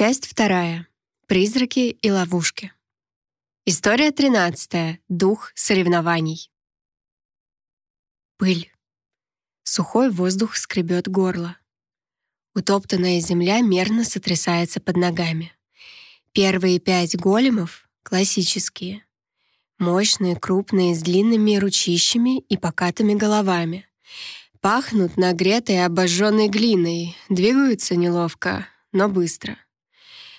Часть вторая. Призраки и ловушки. История тринадцатая. Дух соревнований. Пыль. Сухой воздух скребет горло. Утоптанная земля мерно сотрясается под ногами. Первые пять големов — классические. Мощные, крупные, с длинными ручищами и покатыми головами. Пахнут нагретой обожженной глиной, двигаются неловко, но быстро.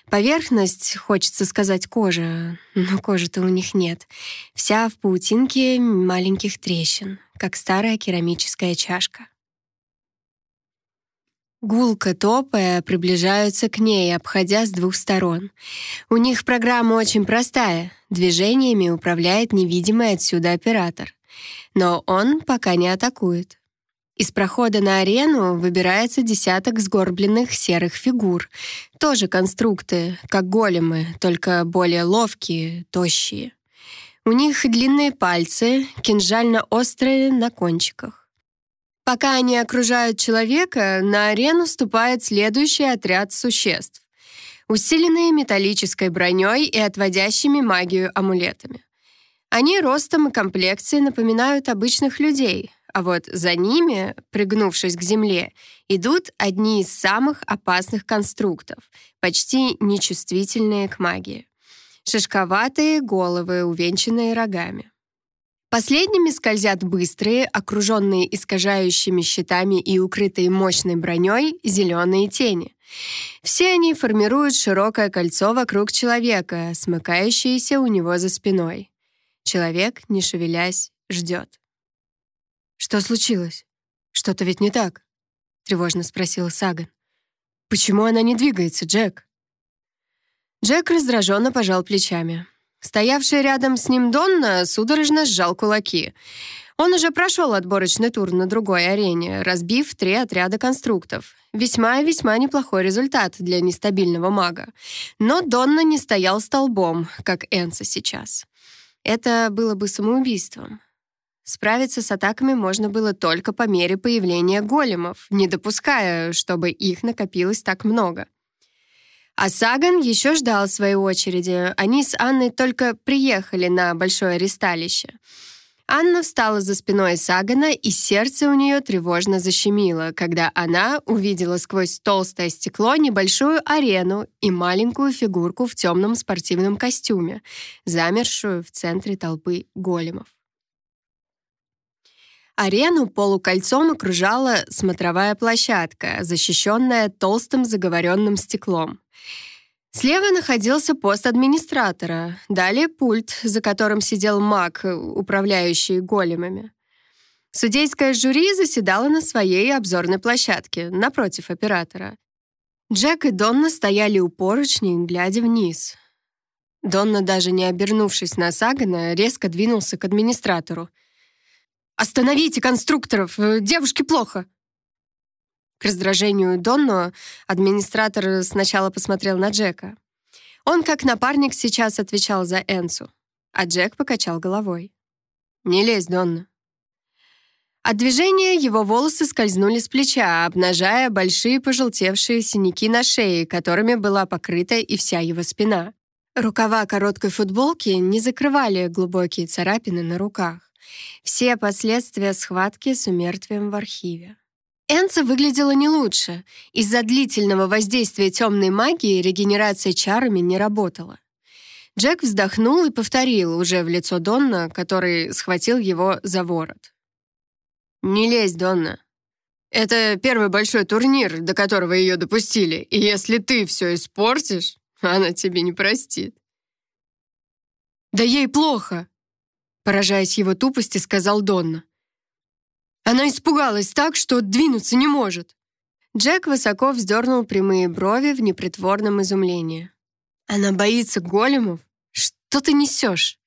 Поверхность, хочется сказать, кожа, но кожи-то у них нет. Вся в паутинке маленьких трещин, как старая керамическая чашка. Гулко топая приближаются к ней, обходя с двух сторон. У них программа очень простая. Движениями управляет невидимый отсюда оператор. Но он пока не атакует. Из прохода на арену выбирается десяток сгорбленных серых фигур. Тоже конструкты, как големы, только более ловкие, тощие. У них длинные пальцы, кинжально-острые на кончиках. Пока они окружают человека, на арену ступает следующий отряд существ, усиленные металлической броней и отводящими магию амулетами. Они ростом и комплекцией напоминают обычных людей, а вот за ними, пригнувшись к земле, идут одни из самых опасных конструктов, почти нечувствительные к магии. Шишковатые головы, увенчанные рогами. Последними скользят быстрые, окруженные искажающими щитами и укрытые мощной броней, зеленые тени. Все они формируют широкое кольцо вокруг человека, смыкающееся у него за спиной. Человек, не шевелясь, ждет. «Что случилось? Что-то ведь не так?» — тревожно спросил Саган. «Почему она не двигается, Джек?» Джек раздраженно пожал плечами. Стоявший рядом с ним Донна судорожно сжал кулаки. Он уже прошел отборочный тур на другой арене, разбив три отряда конструктов. Весьма и весьма неплохой результат для нестабильного мага. Но Донна не стоял столбом, как Энса сейчас. Это было бы самоубийством. Справиться с атаками можно было только по мере появления големов, не допуская, чтобы их накопилось так много. А Саган еще ждал своей очереди. Они с Анной только приехали на большое ресталище. Анна встала за спиной Сагана, и сердце у нее тревожно защемило, когда она увидела сквозь толстое стекло небольшую арену и маленькую фигурку в темном спортивном костюме, замершую в центре толпы големов. Арену полукольцом окружала смотровая площадка, защищенная толстым заговоренным стеклом. Слева находился пост администратора, далее пульт, за которым сидел маг, управляющий големами. Судейское жюри заседало на своей обзорной площадке, напротив оператора. Джек и Донна стояли у поручней, глядя вниз. Донна, даже не обернувшись на Сагана, резко двинулся к администратору — «Остановите конструкторов! Э, девушке плохо!» К раздражению Донно администратор сначала посмотрел на Джека. Он, как напарник, сейчас отвечал за Энсу, а Джек покачал головой. «Не лезь, Донна». От движения его волосы скользнули с плеча, обнажая большие пожелтевшие синяки на шее, которыми была покрыта и вся его спина. Рукава короткой футболки не закрывали глубокие царапины на руках. Все последствия схватки с умертвием в архиве. Энца выглядела не лучше. Из-за длительного воздействия темной магии регенерация чарами не работала. Джек вздохнул и повторил уже в лицо Донна, который схватил его за ворот. «Не лезь, Донна. Это первый большой турнир, до которого ее допустили, и если ты все испортишь, она тебе не простит». «Да ей плохо!» Поражаясь его тупости, сказал Донна. Она испугалась так, что двинуться не может. Джек высоко вздернул прямые брови в непритворном изумлении. «Она боится големов? Что ты несешь?»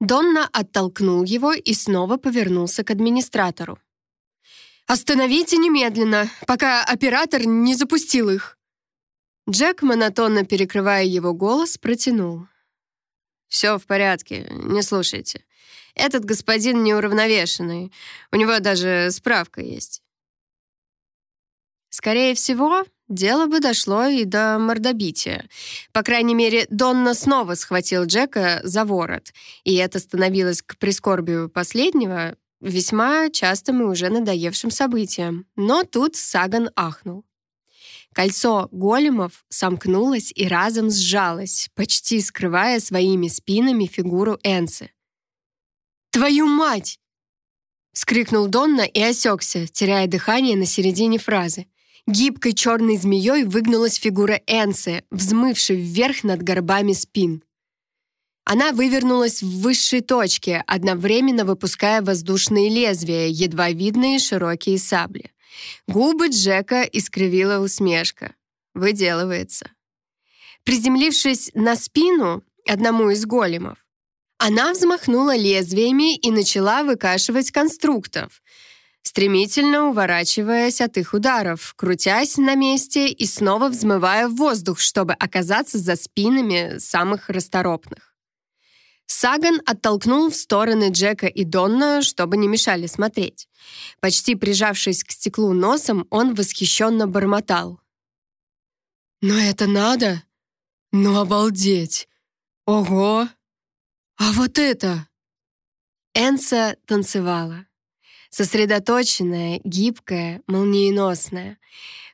Донна оттолкнул его и снова повернулся к администратору. «Остановите немедленно, пока оператор не запустил их!» Джек, монотонно перекрывая его голос, протянул. «Все в порядке, не слушайте. Этот господин неуравновешенный. У него даже справка есть». Скорее всего, дело бы дошло и до мордобития. По крайней мере, Донна снова схватил Джека за ворот, и это становилось к прискорбию последнего весьма частым и уже надоевшим событием. Но тут Саган ахнул. Кольцо големов сомкнулось и разом сжалось, почти скрывая своими спинами фигуру Энсы. «Твою мать!» — скрикнул Донна и осекся, теряя дыхание на середине фразы. Гибкой черной змеей выгнулась фигура Энсы, взмывшей вверх над горбами спин. Она вывернулась в высшей точке, одновременно выпуская воздушные лезвия, едва видные широкие сабли. Губы Джека искривила усмешка. Выделывается. Приземлившись на спину одному из големов, она взмахнула лезвиями и начала выкашивать конструктов, стремительно уворачиваясь от их ударов, крутясь на месте и снова взмывая в воздух, чтобы оказаться за спинами самых расторопных. Саган оттолкнул в стороны Джека и Донна, чтобы не мешали смотреть. Почти прижавшись к стеклу носом, он восхищенно бормотал. «Но это надо? Ну, обалдеть! Ого! А вот это!» Энса танцевала. Сосредоточенная, гибкая, молниеносная.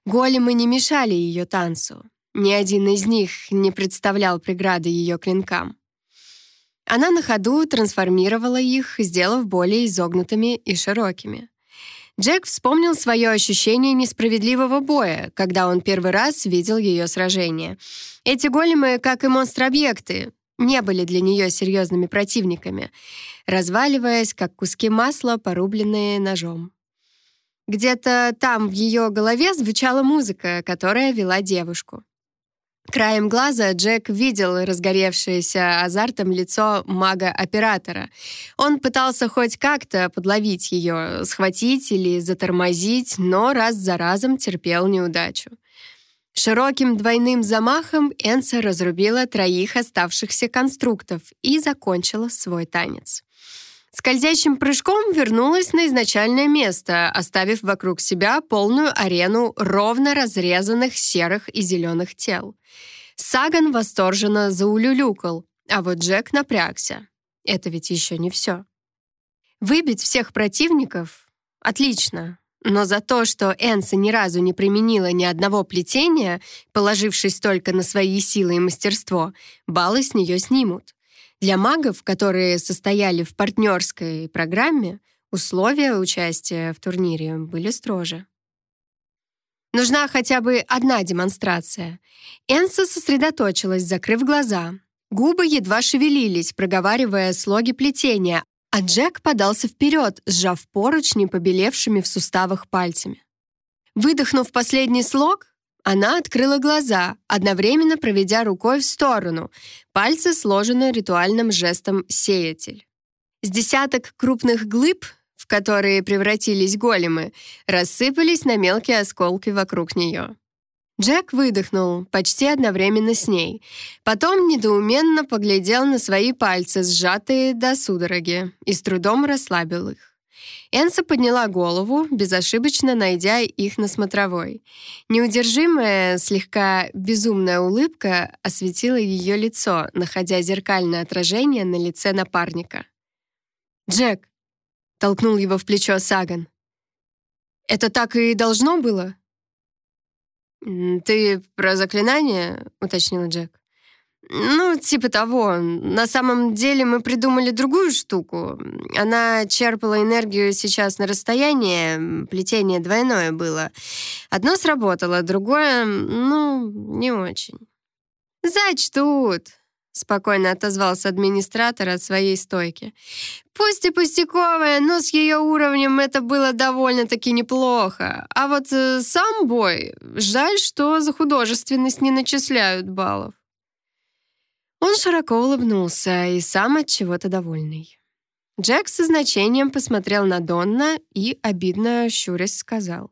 Големы не мешали ее танцу. Ни один из них не представлял преграды ее клинкам. Она на ходу трансформировала их, сделав более изогнутыми и широкими. Джек вспомнил свое ощущение несправедливого боя, когда он первый раз видел ее сражение. Эти големы, как и монстр-объекты, не были для нее серьезными противниками, разваливаясь, как куски масла, порубленные ножом. Где-то там в ее голове звучала музыка, которая вела девушку. Краем глаза Джек видел разгоревшееся азартом лицо мага-оператора. Он пытался хоть как-то подловить ее, схватить или затормозить, но раз за разом терпел неудачу. Широким двойным замахом Энса разрубила троих оставшихся конструктов и закончила свой танец. Скользящим прыжком вернулась на изначальное место, оставив вокруг себя полную арену ровно разрезанных серых и зеленых тел. Саган восторженно заулюлюкал, а вот Джек напрягся. Это ведь еще не все. Выбить всех противников — отлично, но за то, что Энса ни разу не применила ни одного плетения, положившись только на свои силы и мастерство, баллы с нее снимут. Для магов, которые состояли в партнерской программе, условия участия в турнире были строже. Нужна хотя бы одна демонстрация. Энса сосредоточилась, закрыв глаза. Губы едва шевелились, проговаривая слоги плетения, а Джек подался вперед, сжав поручни побелевшими в суставах пальцами. Выдохнув последний слог, она открыла глаза, одновременно проведя рукой в сторону. Пальцы сложены ритуальным жестом «сеятель». С десяток крупных глыб, в которые превратились големы, рассыпались на мелкие осколки вокруг нее. Джек выдохнул почти одновременно с ней. Потом недоуменно поглядел на свои пальцы, сжатые до судороги, и с трудом расслабил их. Энса подняла голову, безошибочно найдя их на смотровой. Неудержимая, слегка безумная улыбка осветила ее лицо, находя зеркальное отражение на лице напарника. «Джек!» — толкнул его в плечо Саган. «Это так и должно было?» «Ты про заклинание?» — уточнил Джек. Ну, типа того. На самом деле мы придумали другую штуку. Она черпала энергию сейчас на расстоянии, плетение двойное было. Одно сработало, другое, ну, не очень. «Зачтут!» — спокойно отозвался администратор от своей стойки. «Пусть и пустяковая, но с ее уровнем это было довольно-таки неплохо. А вот э, сам бой, жаль, что за художественность не начисляют баллов». Он широко улыбнулся и сам от чего-то довольный. Джек со значением посмотрел на Донна и, обидно щурясь, сказал.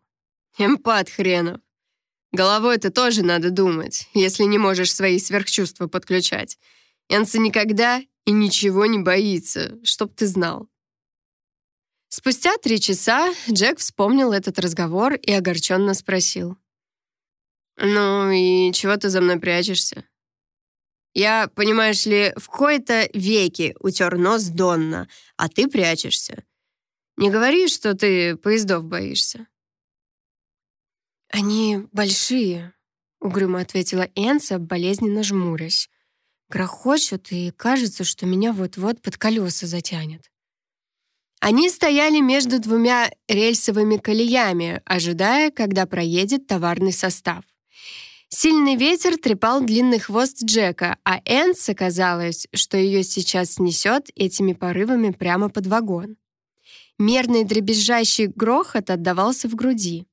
«Эмпат хренов. Головой-то тоже надо думать, если не можешь свои сверхчувства подключать. Энса никогда и ничего не боится, чтоб ты знал». Спустя три часа Джек вспомнил этот разговор и огорченно спросил. Ну и чего ты за мной прячешься? Я, понимаешь ли, в кои-то веки утер нос Донна, а ты прячешься. Не говори, что ты поездов боишься. «Они большие», — угрюмо ответила Энса, болезненно жмурясь. «Грохочут, и кажется, что меня вот-вот под колеса затянет». Они стояли между двумя рельсовыми колеями, ожидая, когда проедет товарный состав. Сильный ветер трепал длинный хвост Джека, а Энс оказалось, что ее сейчас снесет этими порывами прямо под вагон. Мерный дребезжащий грохот отдавался в груди.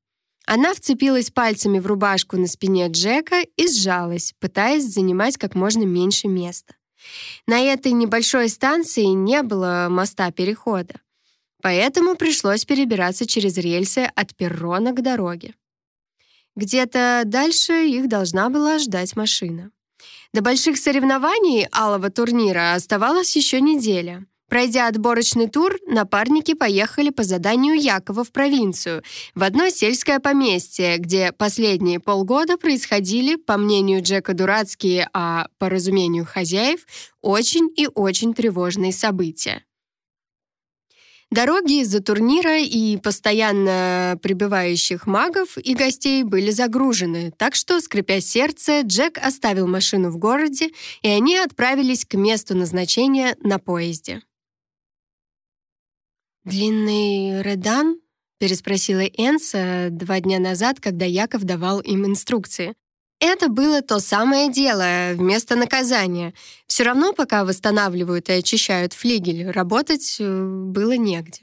Она вцепилась пальцами в рубашку на спине Джека и сжалась, пытаясь занимать как можно меньше места. На этой небольшой станции не было моста перехода, поэтому пришлось перебираться через рельсы от перрона к дороге. Где-то дальше их должна была ждать машина. До больших соревнований алого турнира оставалась еще неделя — Пройдя отборочный тур, напарники поехали по заданию Якова в провинцию, в одно сельское поместье, где последние полгода происходили, по мнению Джека дурацкие, а по разумению хозяев, очень и очень тревожные события. Дороги из-за турнира и постоянно прибывающих магов и гостей были загружены, так что, скрипя сердце, Джек оставил машину в городе, и они отправились к месту назначения на поезде. «Длинный Редан?» — переспросила Энса два дня назад, когда Яков давал им инструкции. Это было то самое дело, вместо наказания. Все равно, пока восстанавливают и очищают флигель, работать э, было негде.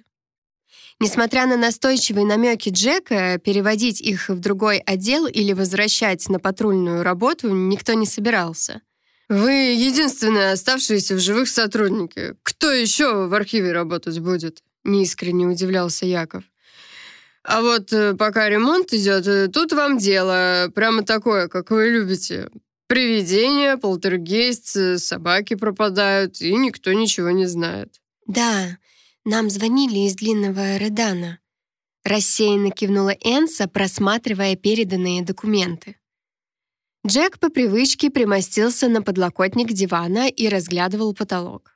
Несмотря на настойчивые намеки Джека, переводить их в другой отдел или возвращать на патрульную работу никто не собирался. «Вы единственные оставшиеся в живых сотрудники. Кто еще в архиве работать будет?» Неискренне удивлялся Яков. А вот э, пока ремонт идет, э, тут вам дело прямо такое, как вы любите. Привидения, полтергейст, э, собаки пропадают, и никто ничего не знает. Да, нам звонили из длинного Редана. Рассеянно кивнула Энса, просматривая переданные документы. Джек по привычке примостился на подлокотник дивана и разглядывал потолок.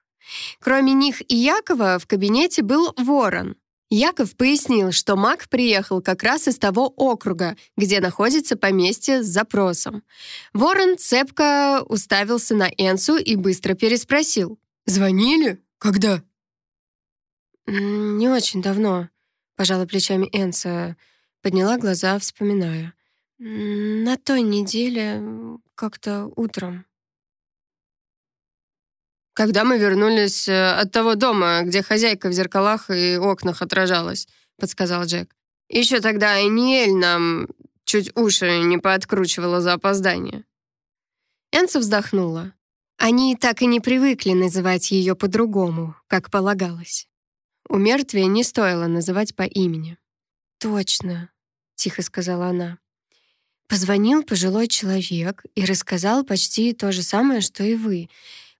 Кроме них и Якова в кабинете был Ворон. Яков пояснил, что маг приехал как раз из того округа, где находится поместье с запросом. Ворон цепко уставился на Энсу и быстро переспросил. «Звонили? Когда?» «Не очень давно», — пожала плечами Энса, подняла глаза, вспоминая. «На той неделе, как-то утром». Когда мы вернулись э, от того дома, где хозяйка в зеркалах и окнах отражалась», — подсказал Джек. «Еще тогда Эниэль нам чуть уши не пооткручивала за опоздание». Энса вздохнула. Они так и не привыкли называть ее по-другому, как полагалось. У мертвия не стоило называть по имени. «Точно», — тихо сказала она. Позвонил пожилой человек и рассказал почти то же самое, что и вы.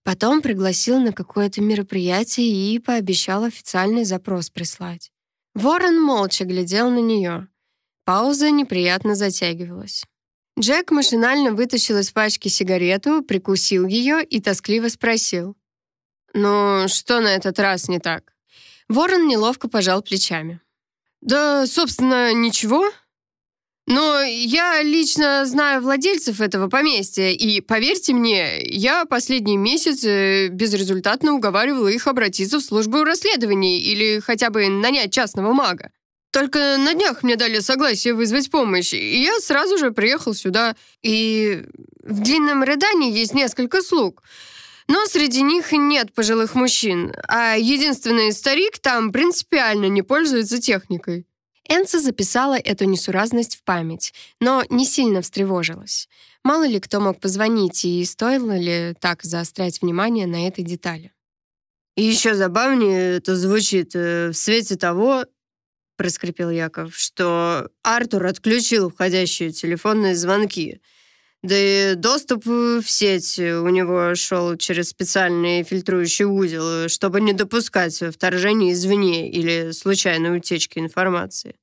Потом пригласил на какое-то мероприятие и пообещал официальный запрос прислать. Ворон молча глядел на нее. Пауза неприятно затягивалась. Джек машинально вытащил из пачки сигарету, прикусил ее и тоскливо спросил. «Ну, что на этот раз не так?» Ворон неловко пожал плечами. «Да, собственно, ничего. Но я лично знаю владельцев этого поместья, и, поверьте мне, я последний месяц безрезультатно уговаривала их обратиться в службу расследований или хотя бы нанять частного мага. Только на днях мне дали согласие вызвать помощь, и я сразу же приехал сюда. И в длинном рядане есть несколько слуг. Но среди них нет пожилых мужчин, а единственный старик там принципиально не пользуется техникой. Энса записала эту несуразность в память, но не сильно встревожилась. Мало ли кто мог позвонить, и стоило ли так заострять внимание на этой детали. «И еще забавнее это звучит э, в свете того, — проскрипел Яков, — что Артур отключил входящие телефонные звонки. Да и доступ в сеть у него шел через специальный фильтрующий узел, чтобы не допускать вторжения извне или случайной утечки информации.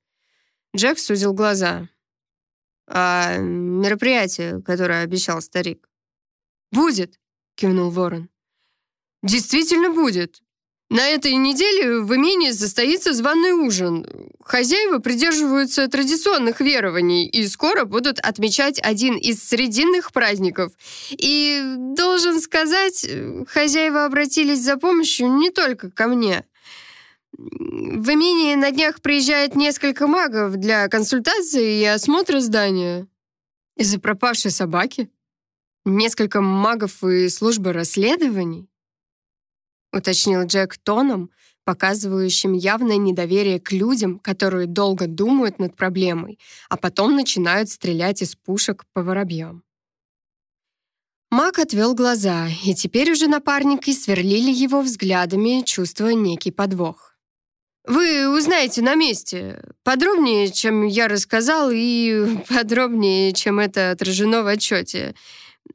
Джек сузил глаза. А мероприятие, которое обещал старик? «Будет», — кивнул Ворон. «Действительно будет. На этой неделе в имении состоится званый ужин. Хозяева придерживаются традиционных верований и скоро будут отмечать один из срединных праздников. И, должен сказать, хозяева обратились за помощью не только ко мне. В имении на днях приезжает несколько магов для консультации и осмотра здания. Из-за пропавшей собаки? Несколько магов и служба расследований? Уточнил Джек тоном, показывающим явное недоверие к людям, которые долго думают над проблемой, а потом начинают стрелять из пушек по воробьям. Мак отвел глаза, и теперь уже напарники сверлили его взглядами, чувствуя некий подвох. Вы узнаете на месте. Подробнее, чем я рассказал, и подробнее, чем это отражено в отчете.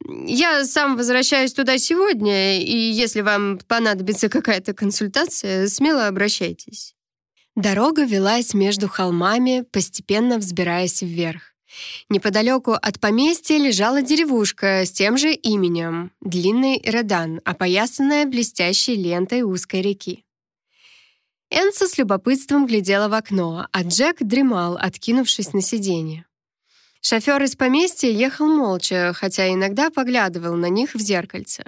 Я сам возвращаюсь туда сегодня, и если вам понадобится какая-то консультация, смело обращайтесь». Дорога велась между холмами, постепенно взбираясь вверх. Неподалеку от поместья лежала деревушка с тем же именем — Длинный Редан, опоясанная блестящей лентой узкой реки. Энса с любопытством глядела в окно, а Джек дремал, откинувшись на сиденье. Шофер из поместья ехал молча, хотя иногда поглядывал на них в зеркальце.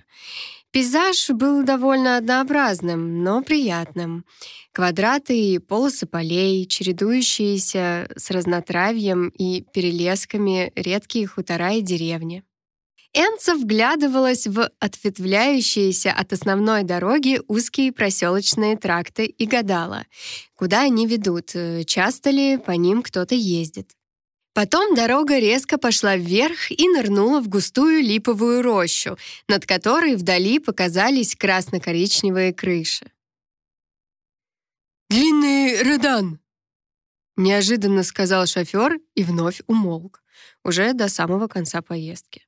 Пейзаж был довольно однообразным, но приятным. Квадраты и полосы полей, чередующиеся с разнотравьем и перелесками редкие хутора и деревни. Энца вглядывалась в ответвляющиеся от основной дороги узкие проселочные тракты и гадала, куда они ведут, э, часто ли по ним кто-то ездит. Потом дорога резко пошла вверх и нырнула в густую липовую рощу, над которой вдали показались красно-коричневые крыши. «Длинный Редан!» — неожиданно сказал шофер и вновь умолк, уже до самого конца поездки.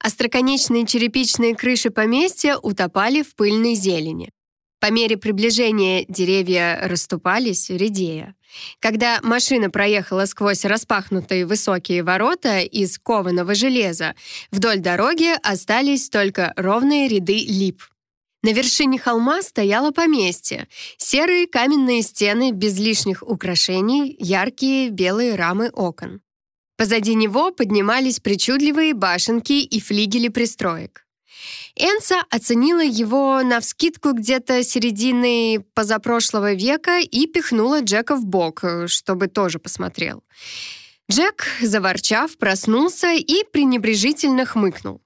Остроконечные черепичные крыши поместья утопали в пыльной зелени. По мере приближения деревья расступались, редея. Когда машина проехала сквозь распахнутые высокие ворота из кованого железа, вдоль дороги остались только ровные ряды лип. На вершине холма стояло поместье. Серые каменные стены без лишних украшений, яркие белые рамы окон. Позади него поднимались причудливые башенки и флигели пристроек. Энса оценила его навскидку где-то середины позапрошлого века и пихнула Джека в бок, чтобы тоже посмотрел. Джек, заворчав, проснулся и пренебрежительно хмыкнул.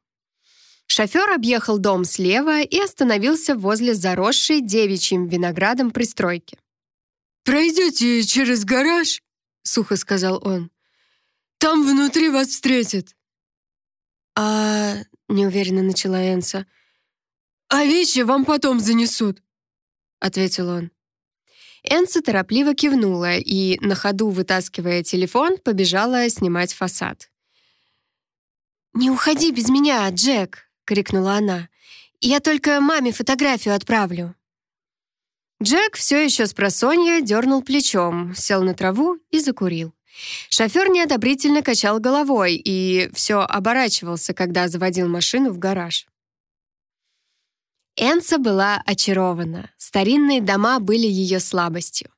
Шофер объехал дом слева и остановился возле заросшей девичьим виноградом пристройки. «Пройдете через гараж?» — сухо сказал он. Там внутри вас встретят». «А...» — неуверенно начала Энса. «А вещи вам потом занесут», — ответил он. Энса торопливо кивнула и, на ходу вытаскивая телефон, побежала снимать фасад. «Не уходи без меня, Джек!» — крикнула она. «Я только маме фотографию отправлю». Джек все еще с просонья дернул плечом, сел на траву и закурил. Шофер неодобрительно качал головой и все оборачивался, когда заводил машину в гараж. Энса была очарована. Старинные дома были ее слабостью.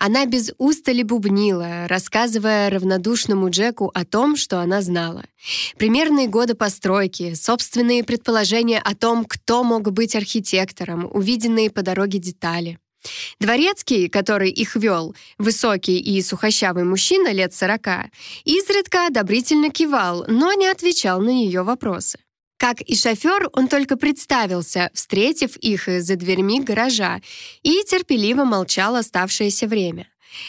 Она без устали бубнила, рассказывая равнодушному Джеку о том, что она знала. Примерные годы постройки, собственные предположения о том, кто мог быть архитектором, увиденные по дороге детали. Дворецкий, который их вел, высокий и сухощавый мужчина лет сорока, изредка одобрительно кивал, но не отвечал на ее вопросы. Как и шофер, он только представился, встретив их за дверьми гаража, и терпеливо молчал оставшееся время.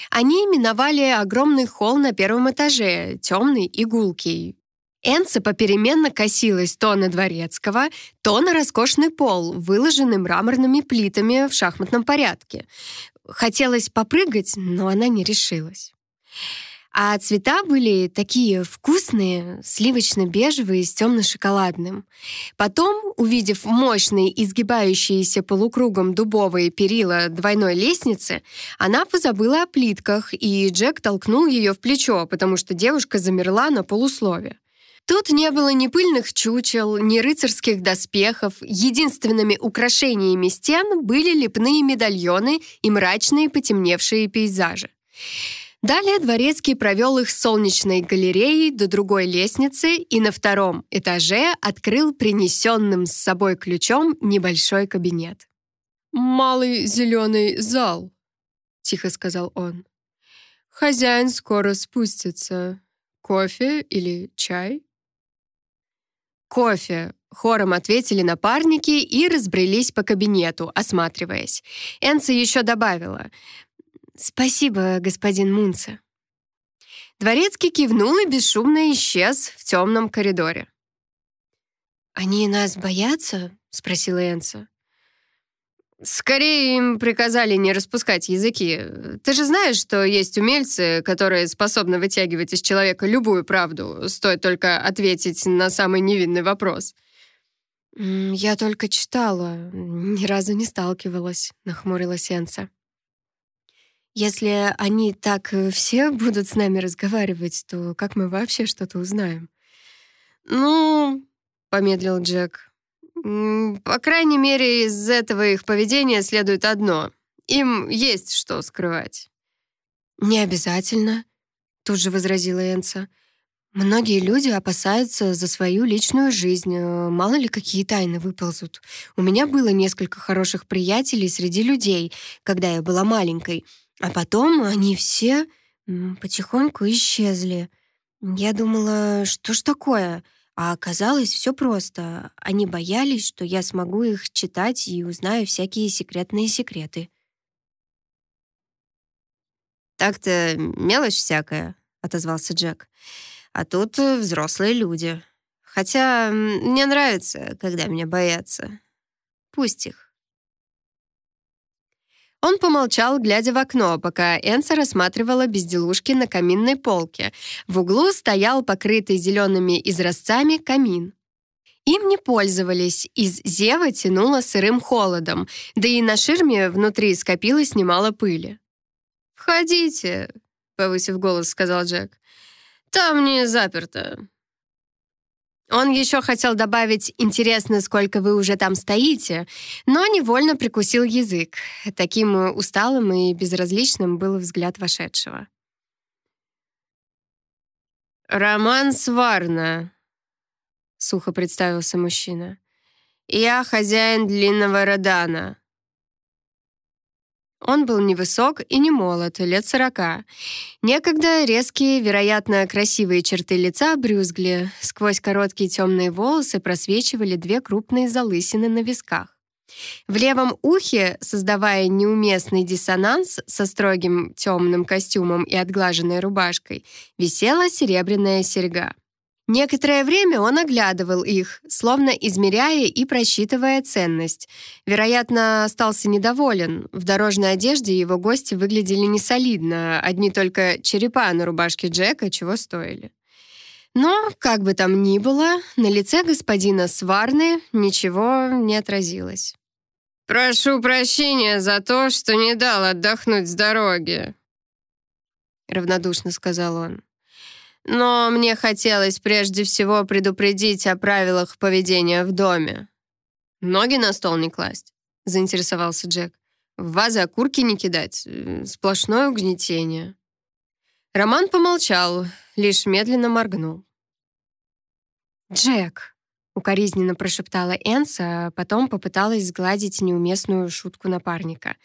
Они миновали огромный холл на первом этаже, темный и гулкий, Энца попеременно косилась то на Дворецкого, то на роскошный пол, выложенный мраморными плитами в шахматном порядке. Хотелось попрыгать, но она не решилась. А цвета были такие вкусные, сливочно-бежевые с темно-шоколадным. Потом, увидев мощные изгибающиеся полукругом дубовые перила двойной лестницы, она позабыла о плитках, и Джек толкнул ее в плечо, потому что девушка замерла на полуслове. Тут не было ни пыльных чучел, ни рыцарских доспехов. Единственными украшениями стен были лепные медальоны и мрачные потемневшие пейзажи. Далее Дворецкий провел их солнечной галереей до другой лестницы и на втором этаже открыл принесенным с собой ключом небольшой кабинет. «Малый зеленый зал», — тихо сказал он. «Хозяин скоро спустится. Кофе или чай?» «Кофе», — хором ответили напарники и разбрелись по кабинету, осматриваясь. Энса еще добавила — «Спасибо, господин Мунце». Дворецкий кивнул и бесшумно исчез в темном коридоре. «Они нас боятся?» — спросила Энса. «Скорее им приказали не распускать языки. Ты же знаешь, что есть умельцы, которые способны вытягивать из человека любую правду, стоит только ответить на самый невинный вопрос». «Я только читала, ни разу не сталкивалась», — нахмурилась Энса. Если они так все будут с нами разговаривать, то как мы вообще что-то узнаем? Ну, помедлил Джек. По крайней мере, из этого их поведения следует одно. Им есть что скрывать. Не обязательно, тут же возразила Энса. Многие люди опасаются за свою личную жизнь. Э, мало ли, какие тайны выползут. У меня было несколько хороших приятелей среди людей, когда я была маленькой — а потом они все потихоньку исчезли. Я думала, что ж такое? А оказалось все просто. Они боялись, что я смогу их читать и узнаю всякие секретные секреты. «Так-то мелочь всякая», — отозвался Джек. «А тут взрослые люди. Хотя мне нравится, когда меня боятся. Пусть их». Он помолчал, глядя в окно, пока Энса рассматривала безделушки на каминной полке. В углу стоял покрытый зелеными изразцами камин. Им не пользовались, из зева тянуло сырым холодом, да и на ширме внутри скопилось немало пыли. «Входите», — повысив голос, сказал Джек. «Там не заперто. Он еще хотел добавить «интересно, сколько вы уже там стоите», но невольно прикусил язык. Таким усталым и безразличным был взгляд вошедшего. «Роман Сварна», — сухо представился мужчина. «Я хозяин длинного Родана. Он был невысок и не молод, лет сорока. Некогда резкие, вероятно, красивые черты лица брюзгли. Сквозь короткие темные волосы просвечивали две крупные залысины на висках. В левом ухе, создавая неуместный диссонанс со строгим темным костюмом и отглаженной рубашкой, висела серебряная серьга. Некоторое время он оглядывал их, словно измеряя и просчитывая ценность. Вероятно, остался недоволен. В дорожной одежде его гости выглядели несолидно, одни только черепа на рубашке Джека чего стоили. Но, как бы там ни было, на лице господина Сварны ничего не отразилось. «Прошу прощения за то, что не дал отдохнуть с дороги», — равнодушно сказал он. Но мне хотелось прежде всего предупредить о правилах поведения в доме. «Ноги на стол не класть», — заинтересовался Джек. «В вазы окурки не кидать. Сплошное угнетение». Роман помолчал, лишь медленно моргнул. «Джек», — укоризненно прошептала Энса, а потом попыталась сгладить неуместную шутку напарника.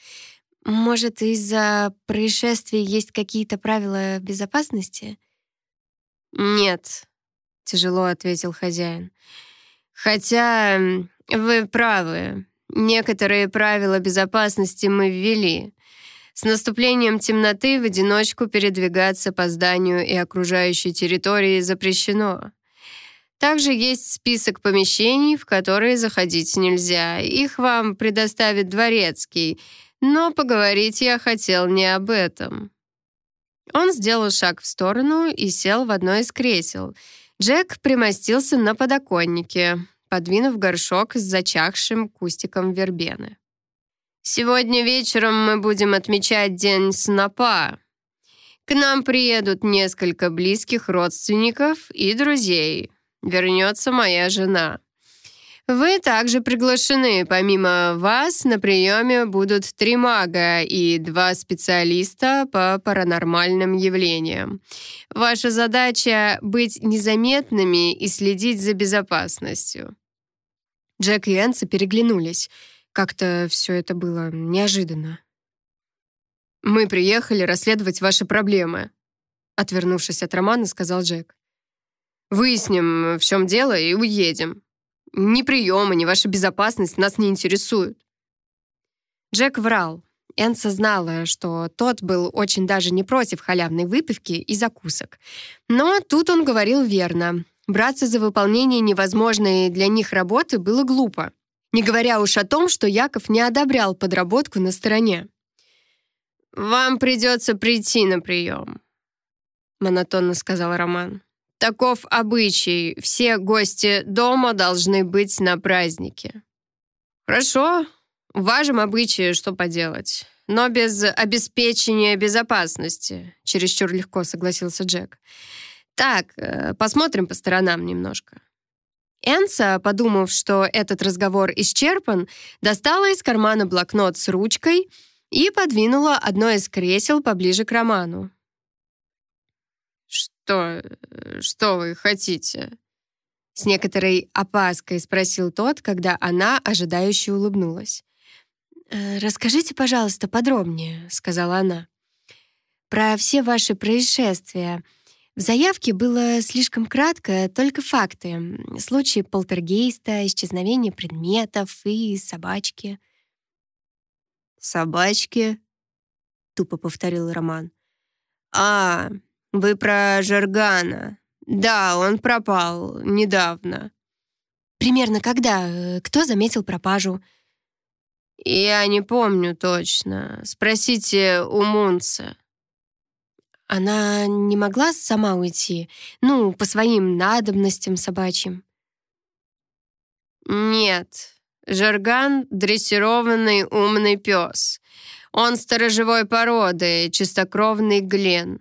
«Может, из-за происшествий есть какие-то правила безопасности?» «Нет», — тяжело ответил хозяин. «Хотя вы правы. Некоторые правила безопасности мы ввели. С наступлением темноты в одиночку передвигаться по зданию и окружающей территории запрещено. Также есть список помещений, в которые заходить нельзя. Их вам предоставит дворецкий, но поговорить я хотел не об этом». Он сделал шаг в сторону и сел в одно из кресел. Джек примостился на подоконнике, подвинув горшок с зачахшим кустиком вербены. «Сегодня вечером мы будем отмечать День снопа. К нам приедут несколько близких родственников и друзей. Вернется моя жена. Вы также приглашены. Помимо вас на приеме будут три мага и два специалиста по паранормальным явлениям. Ваша задача — быть незаметными и следить за безопасностью». Джек и Энса переглянулись. Как-то все это было неожиданно. «Мы приехали расследовать ваши проблемы», — отвернувшись от Романа, сказал Джек. «Выясним, в чем дело, и уедем. Ни приемы, ни ваша безопасность нас не интересуют». Джек врал. Энса знала, что тот был очень даже не против халявной выпивки и закусок. Но тут он говорил верно. Браться за выполнение невозможной для них работы было глупо. Не говоря уж о том, что Яков не одобрял подработку на стороне. «Вам придется прийти на прием», — монотонно сказал Роман. Таков обычай. Все гости дома должны быть на празднике. Хорошо. В вашем что поделать. Но без обеспечения безопасности. Чересчур легко согласился Джек. Так, э, посмотрим по сторонам немножко. Энса, подумав, что этот разговор исчерпан, достала из кармана блокнот с ручкой и подвинула одно из кресел поближе к Роману. «Что... что вы хотите?» С некоторой опаской спросил тот, когда она ожидающе улыбнулась. «Э, «Расскажите, пожалуйста, подробнее», — сказала она. «Про все ваши происшествия. В заявке было слишком кратко, только факты. Случаи полтергейста, исчезновение предметов и собачки». «Собачки?» — тупо повторил Роман. «А, «Вы про Жергана. Да, он пропал недавно». «Примерно когда? Кто заметил пропажу?» «Я не помню точно. Спросите у Мунца». Она не могла сама уйти? Ну, по своим надобностям собачьим? Нет. Жарган — дрессированный умный пес. Он сторожевой породы, чистокровный Глен.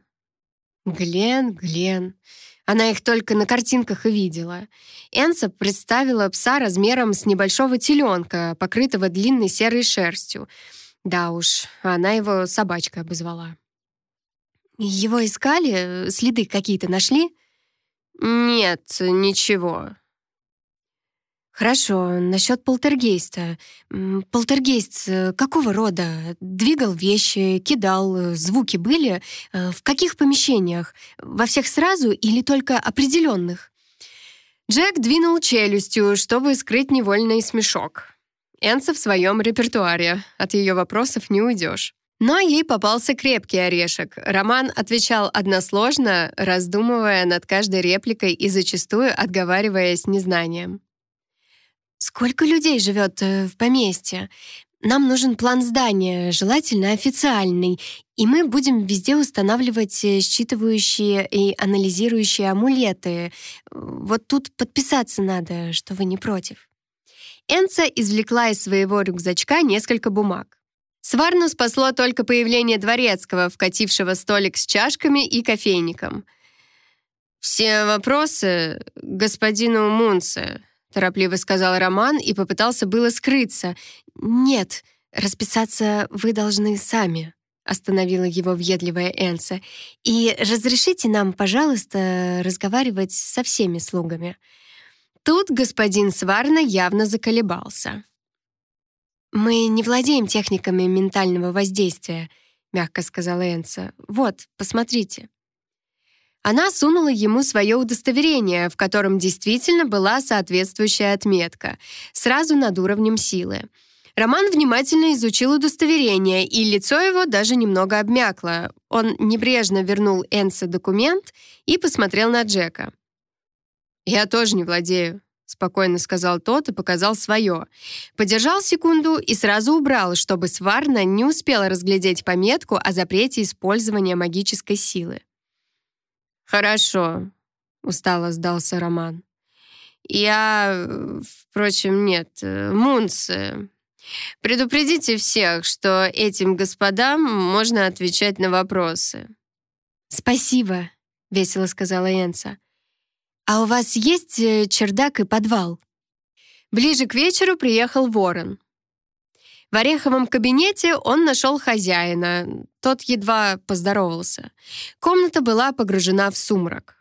Глен, Глен. Она их только на картинках и видела. Энса представила пса размером с небольшого теленка, покрытого длинной серой шерстью. Да уж, она его собачкой обозвала. Его искали? Следы какие-то нашли? Нет, ничего. Хорошо, насчет полтергейста. Полтергейст э, какого рода? Двигал вещи, кидал, э, звуки были? Э, в каких помещениях? Во всех сразу или только определенных? Джек двинул челюстью, чтобы скрыть невольный смешок. Энса в своем репертуаре. От ее вопросов не уйдешь. Но ей попался крепкий орешек. Роман отвечал односложно, раздумывая над каждой репликой и зачастую отговариваясь незнанием. Сколько людей живет э, в поместье? Нам нужен план здания, желательно официальный, и мы будем везде устанавливать э, считывающие и анализирующие амулеты. Вот тут подписаться надо, что вы не против». Энца извлекла из своего рюкзачка несколько бумаг. Сварну спасло только появление дворецкого, вкатившего столик с чашками и кофейником. «Все вопросы господину Мунце», торопливо сказал Роман и попытался было скрыться. «Нет, расписаться вы должны сами», — остановила его въедливая Энса. «И разрешите нам, пожалуйста, разговаривать со всеми слугами». Тут господин Сварна явно заколебался. «Мы не владеем техниками ментального воздействия», — мягко сказала Энса. «Вот, посмотрите». Она сунула ему свое удостоверение, в котором действительно была соответствующая отметка, сразу над уровнем силы. Роман внимательно изучил удостоверение, и лицо его даже немного обмякло. Он небрежно вернул Энсе документ и посмотрел на Джека. «Я тоже не владею», — спокойно сказал тот и показал свое. Подержал секунду и сразу убрал, чтобы Сварна не успела разглядеть пометку о запрете использования магической силы. «Хорошо», — устало сдался Роман. «Я... Впрочем, нет, Мунс. Предупредите всех, что этим господам можно отвечать на вопросы». «Спасибо», — весело сказала Энса. «А у вас есть э, чердак и подвал?» Ближе к вечеру приехал ворон. В Ореховом кабинете он нашел хозяина. Тот едва поздоровался. Комната была погружена в сумрак.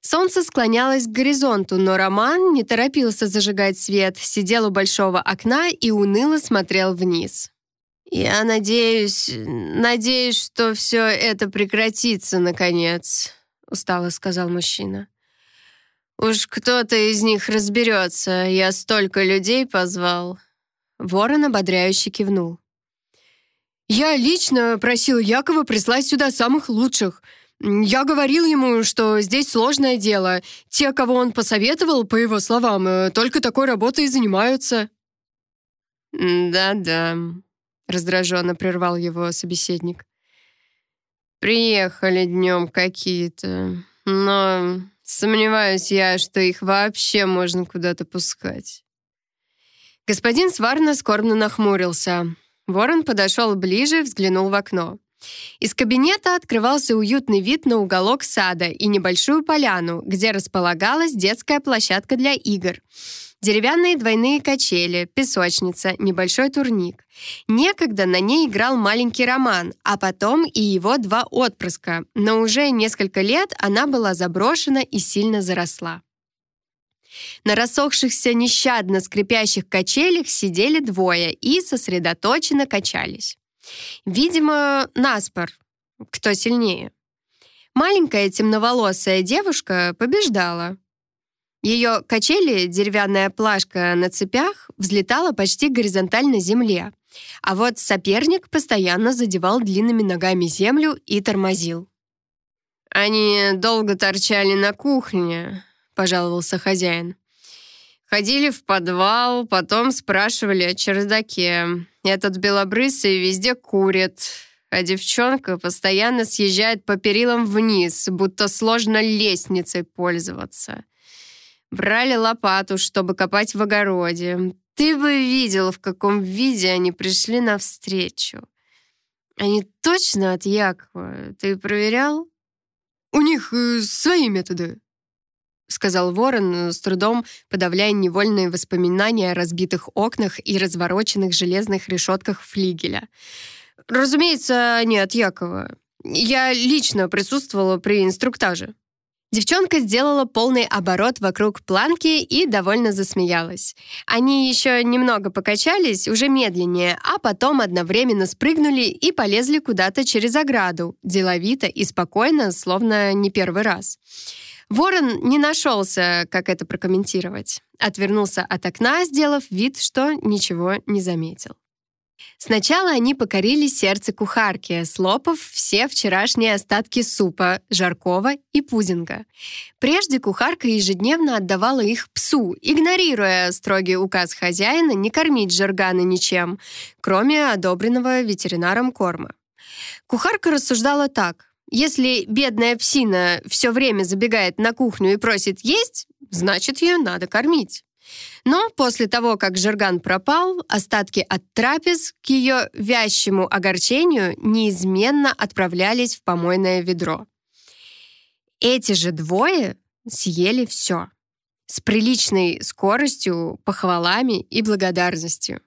Солнце склонялось к горизонту, но Роман не торопился зажигать свет, сидел у большого окна и уныло смотрел вниз. «Я надеюсь, надеюсь, что все это прекратится, наконец», — устало сказал мужчина. «Уж кто-то из них разберется. Я столько людей позвал». Ворон ободряюще кивнул. «Я лично просил Якова прислать сюда самых лучших. Я говорил ему, что здесь сложное дело. Те, кого он посоветовал, по его словам, э, только такой работой и занимаются». «Да-да», — раздраженно прервал его собеседник. «Приехали днем какие-то, но Сомневаюсь я, что их вообще можно куда-то пускать. Господин Сварна скорбно нахмурился. Ворон подошел ближе, взглянул в окно. Из кабинета открывался уютный вид на уголок сада и небольшую поляну, где располагалась детская площадка для игр. Деревянные двойные качели, песочница, небольшой турник. Некогда на ней играл маленький Роман, а потом и его два отпрыска, но уже несколько лет она была заброшена и сильно заросла. На рассохшихся нещадно скрипящих качелях сидели двое и сосредоточенно качались. Видимо, наспор. Кто сильнее? Маленькая темноволосая девушка побеждала. Ее качели, деревянная плашка на цепях, взлетала почти горизонтально земле. А вот соперник постоянно задевал длинными ногами землю и тормозил. «Они долго торчали на кухне», — пожаловался хозяин. Ходили в подвал, потом спрашивали о чердаке. Этот белобрысый везде курит, а девчонка постоянно съезжает по перилам вниз, будто сложно лестницей пользоваться. Брали лопату, чтобы копать в огороде. Ты бы видел, в каком виде они пришли навстречу. Они точно от Якова. Ты проверял? У них э, свои методы, сказал Ворон, с трудом подавляя невольные воспоминания о разбитых окнах и развороченных железных решетках флигеля. Разумеется, они от Якова. Я лично присутствовала при инструктаже. Девчонка сделала полный оборот вокруг планки и довольно засмеялась. Они еще немного покачались, уже медленнее, а потом одновременно спрыгнули и полезли куда-то через ограду, деловито и спокойно, словно не первый раз. Ворон не нашелся, как это прокомментировать. Отвернулся от окна, сделав вид, что ничего не заметил. Сначала они покорили сердце кухарки, слопав все вчерашние остатки супа, жаркого и пудинга. Прежде кухарка ежедневно отдавала их псу, игнорируя строгий указ хозяина не кормить жаргана ничем, кроме одобренного ветеринаром корма. Кухарка рассуждала так. Если бедная псина все время забегает на кухню и просит есть, значит, ее надо кормить. Но после того, как Жирган пропал, остатки от трапез к ее вящему огорчению неизменно отправлялись в помойное ведро. Эти же двое съели все. С приличной скоростью, похвалами и благодарностью.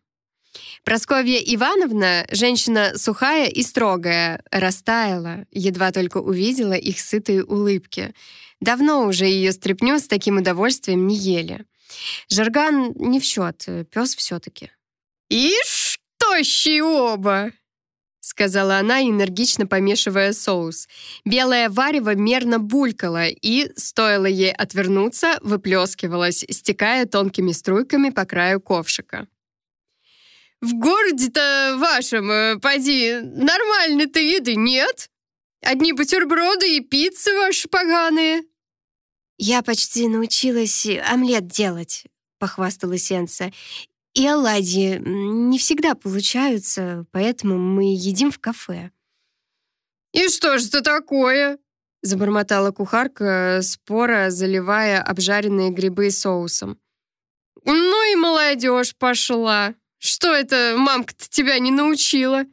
Просковья Ивановна, женщина сухая и строгая, растаяла, едва только увидела их сытые улыбки. Давно уже ее стряпню с таким удовольствием не ели. Жарган не в счет, пес все-таки. «Ишь, тощие оба!» сказала она, энергично помешивая соус. Белое варево мерно булькало и, стоило ей отвернуться, выплескивалось, стекая тонкими струйками по краю ковшика. «В городе-то вашем, э, поди, нормальной-то еды нет? Одни бутерброды и пиццы ваши поганые». «Я почти научилась омлет делать», — похвасталась Энса. «И оладьи не всегда получаются, поэтому мы едим в кафе». «И что же это такое?» — забормотала кухарка, спора заливая обжаренные грибы соусом. «Ну и молодежь пошла. Что это мамка-то тебя не научила?»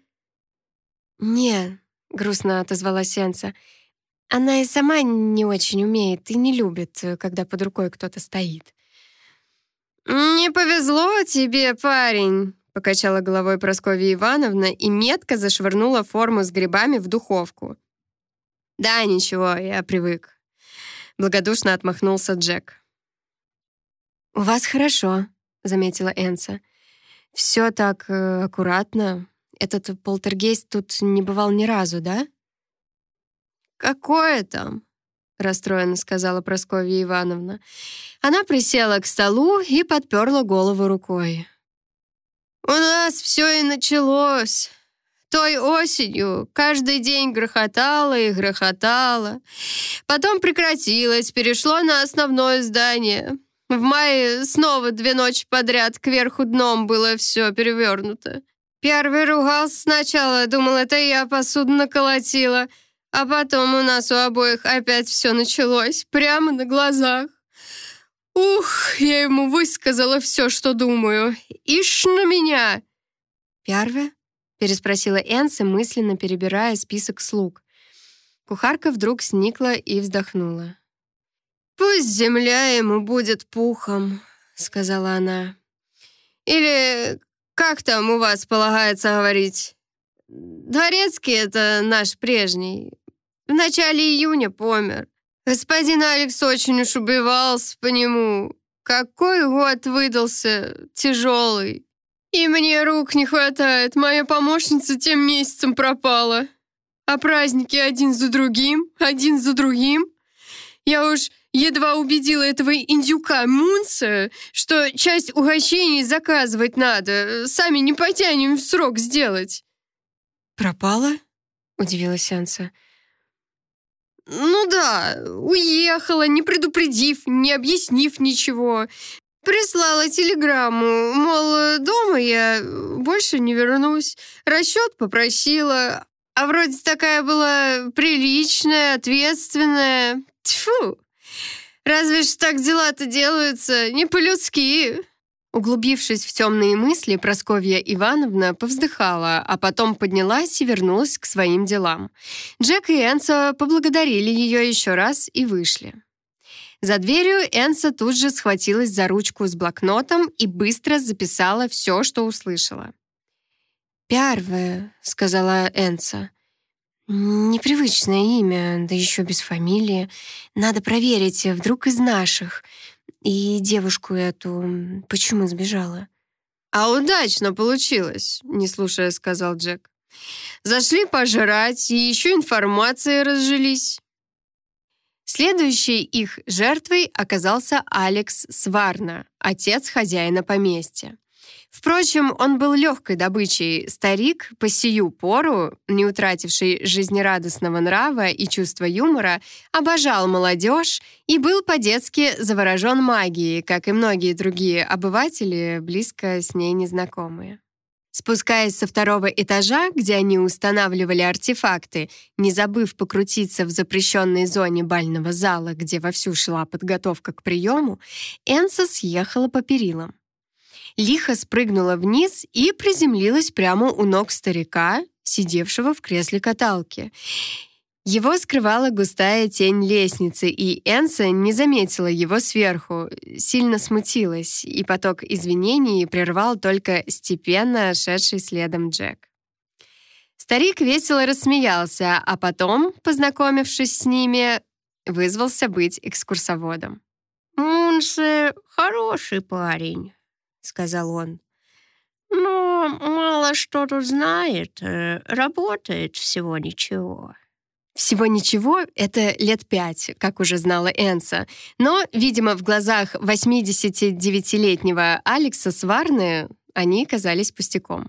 «Не», — грустно отозвалась Энса. «Она и сама не очень умеет и не любит, когда под рукой кто-то стоит». «Не повезло тебе, парень», — покачала головой Прасковья Ивановна и метко зашвырнула форму с грибами в духовку. «Да, ничего, я привык», — благодушно отмахнулся Джек. «У вас хорошо», — заметила Энса. «Все так э, аккуратно. Этот полтергейст тут не бывал ни разу, да?» «Какое там?» — расстроенно сказала Прасковья Ивановна. Она присела к столу и подперла голову рукой. «У нас все и началось. Той осенью каждый день грохотало и грохотало. Потом прекратилось, перешло на основное здание. В мае снова две ночи подряд кверху дном было все перевернуто. Первый ругался сначала, думал, это я посуду наколотила, а потом у нас у обоих опять все началось, прямо на глазах. Ух, я ему высказала все, что думаю. Ишь на меня!» «Первое?» — переспросила Энса, мысленно перебирая список слуг. Кухарка вдруг сникла и вздохнула. «Пусть земля ему будет пухом», — сказала она. «Или как там у вас полагается говорить? Дворецкий — это наш прежний. В начале июня помер. Господин Алекс очень уж убивался по нему. Какой год выдался тяжелый. И мне рук не хватает. Моя помощница тем месяцем пропала. А праздники один за другим, один за другим. Я уж едва убедила этого индюка Мунса, что часть угощений заказывать надо, сами не потянем в срок сделать». «Пропала?» — удивилась Анса. «Ну да, уехала, не предупредив, не объяснив ничего. Прислала телеграмму, мол, дома я больше не вернусь. Расчет попросила, а вроде такая была приличная, ответственная. Тьфу! Разве ж так дела-то делаются, не по-людски. Углубившись в темные мысли, Просковья Ивановна повздыхала, а потом поднялась и вернулась к своим делам. Джек и Энса поблагодарили ее еще раз и вышли. За дверью Энса тут же схватилась за ручку с блокнотом и быстро записала все, что услышала. «Первое», — сказала Энса. «Непривычное имя, да еще без фамилии. Надо проверить, вдруг из наших. И девушку эту почему сбежала?» «А удачно получилось», — не слушая, сказал Джек. «Зашли пожрать, и еще информацией разжились». Следующей их жертвой оказался Алекс Сварна, отец хозяина поместья. Впрочем, он был легкой добычей. Старик, по сию пору, не утративший жизнерадостного нрава и чувства юмора, обожал молодежь и был по-детски заворожен магией, как и многие другие обыватели, близко с ней незнакомые. Спускаясь со второго этажа, где они устанавливали артефакты, не забыв покрутиться в запрещенной зоне бального зала, где вовсю шла подготовка к приему, Энса съехала по перилам лихо спрыгнула вниз и приземлилась прямо у ног старика, сидевшего в кресле каталки. Его скрывала густая тень лестницы, и Энса не заметила его сверху, сильно смутилась, и поток извинений прервал только степенно шедший следом Джек. Старик весело рассмеялся, а потом, познакомившись с ними, вызвался быть экскурсоводом. «Мунсе хороший парень», сказал он. «Но мало что тут знает, э, работает всего ничего». Всего ничего — это лет пять, как уже знала Энса. Но, видимо, в глазах 89-летнего Алекса Сварны они казались пустяком.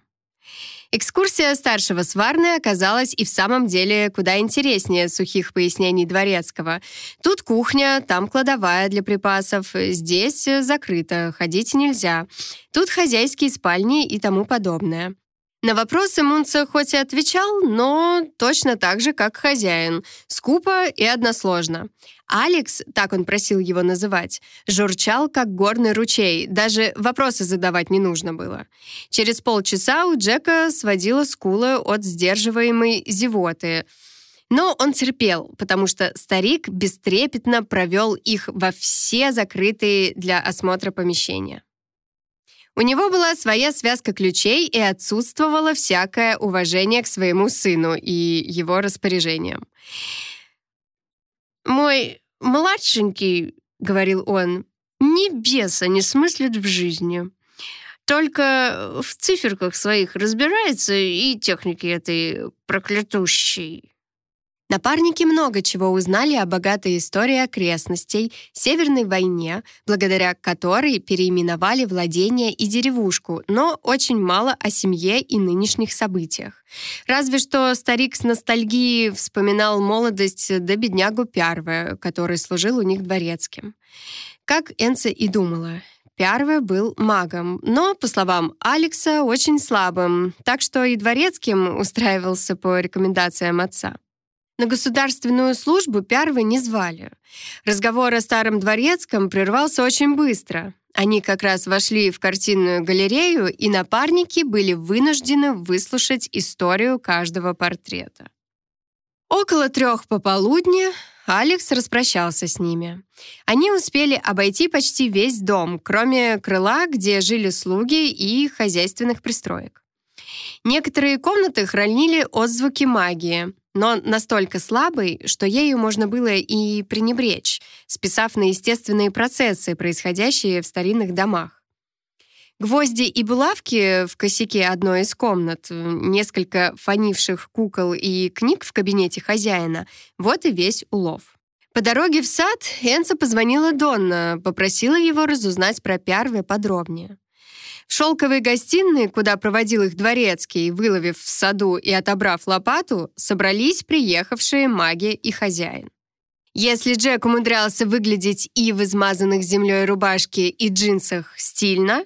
Экскурсия старшего сварны оказалась и в самом деле куда интереснее сухих пояснений Дворецкого. Тут кухня, там кладовая для припасов, здесь закрыто, ходить нельзя. Тут хозяйские спальни и тому подобное. На вопросы Мунца хоть и отвечал, но точно так же, как хозяин, скупо и односложно. Алекс, так он просил его называть, журчал, как горный ручей, даже вопросы задавать не нужно было. Через полчаса у Джека сводила скулы от сдерживаемой зевоты. Но он терпел, потому что старик бестрепетно провел их во все закрытые для осмотра помещения. У него была своя связка ключей и отсутствовало всякое уважение к своему сыну и его распоряжениям. «Мой младшенький, — говорил он, — ни беса не смыслит в жизни. Только в циферках своих разбирается и техники этой проклятущей. Напарники много чего узнали о богатой истории окрестностей, Северной войне, благодаря которой переименовали владение и деревушку, но очень мало о семье и нынешних событиях. Разве что старик с ностальгией вспоминал молодость до беднягу Пярве, который служил у них дворецким. Как Энце и думала, Пярве был магом, но, по словам Алекса, очень слабым, так что и дворецким устраивался по рекомендациям отца. На государственную службу Пярвы не звали. Разговор о старом дворецком прервался очень быстро. Они как раз вошли в картинную галерею, и напарники были вынуждены выслушать историю каждого портрета. Около трех пополудни Алекс распрощался с ними. Они успели обойти почти весь дом, кроме крыла, где жили слуги и хозяйственных пристроек. Некоторые комнаты хранили отзвуки магии, но настолько слабой, что ею можно было и пренебречь, списав на естественные процессы, происходящие в старинных домах. Гвозди и булавки в косяке одной из комнат, несколько фонивших кукол и книг в кабинете хозяина — вот и весь улов. По дороге в сад Энса позвонила Донна, попросила его разузнать про Пярве подробнее. В шелковой гостиной, куда проводил их дворецкий, выловив в саду и отобрав лопату, собрались приехавшие маги и хозяин. Если Джек умудрялся выглядеть и в измазанных землей рубашке и джинсах стильно,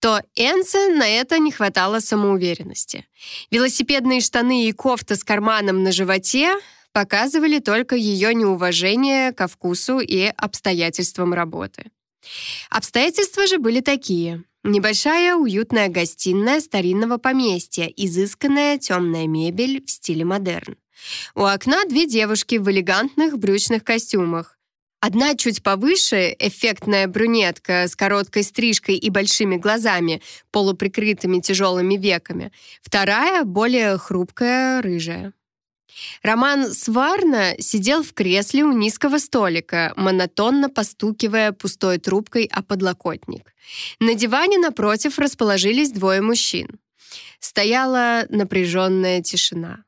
то Энсе на это не хватало самоуверенности. Велосипедные штаны и кофта с карманом на животе показывали только ее неуважение ко вкусу и обстоятельствам работы. Обстоятельства же были такие. Небольшая уютная гостиная старинного поместья, изысканная темная мебель в стиле модерн. У окна две девушки в элегантных брючных костюмах. Одна чуть повыше, эффектная брюнетка с короткой стрижкой и большими глазами, полуприкрытыми тяжелыми веками. Вторая, более хрупкая, рыжая. Роман Сварна сидел в кресле у низкого столика, монотонно постукивая пустой трубкой о подлокотник. На диване напротив расположились двое мужчин. Стояла напряженная тишина.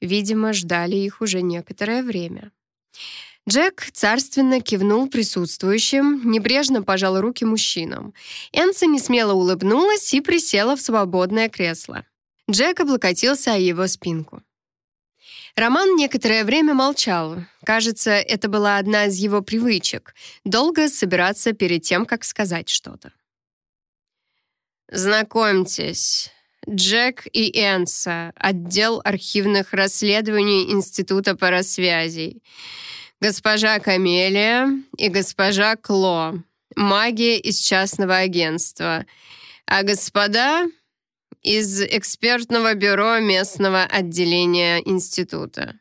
Видимо, ждали их уже некоторое время. Джек царственно кивнул присутствующим, небрежно пожал руки мужчинам. Энса несмело улыбнулась и присела в свободное кресло. Джек облокотился о его спинку. Роман некоторое время молчал. Кажется, это была одна из его привычек — долго собираться перед тем, как сказать что-то. «Знакомьтесь, Джек и Энса, отдел архивных расследований Института парасвязей. Госпожа Камелия и госпожа Кло, магия из частного агентства. А господа из экспертного бюро местного отделения института.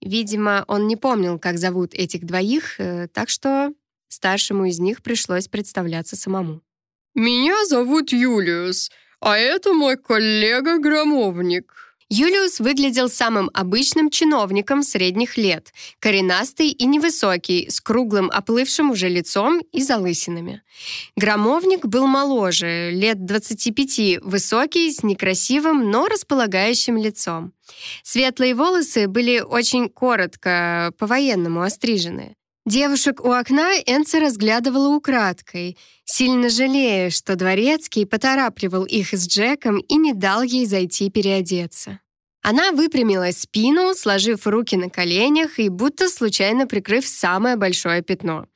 Видимо, он не помнил, как зовут этих двоих, э, так что старшему из них пришлось представляться самому. «Меня зовут Юлиус, а это мой коллега-громовник», Юлиус выглядел самым обычным чиновником средних лет, коренастый и невысокий, с круглым оплывшим уже лицом и залысинами. Громовник был моложе, лет 25, высокий, с некрасивым, но располагающим лицом. Светлые волосы были очень коротко, по-военному острижены. Девушек у окна Энца разглядывала украдкой, сильно жалея, что Дворецкий поторапливал их с Джеком и не дал ей зайти переодеться. Она выпрямила спину, сложив руки на коленях и будто случайно прикрыв самое большое пятно.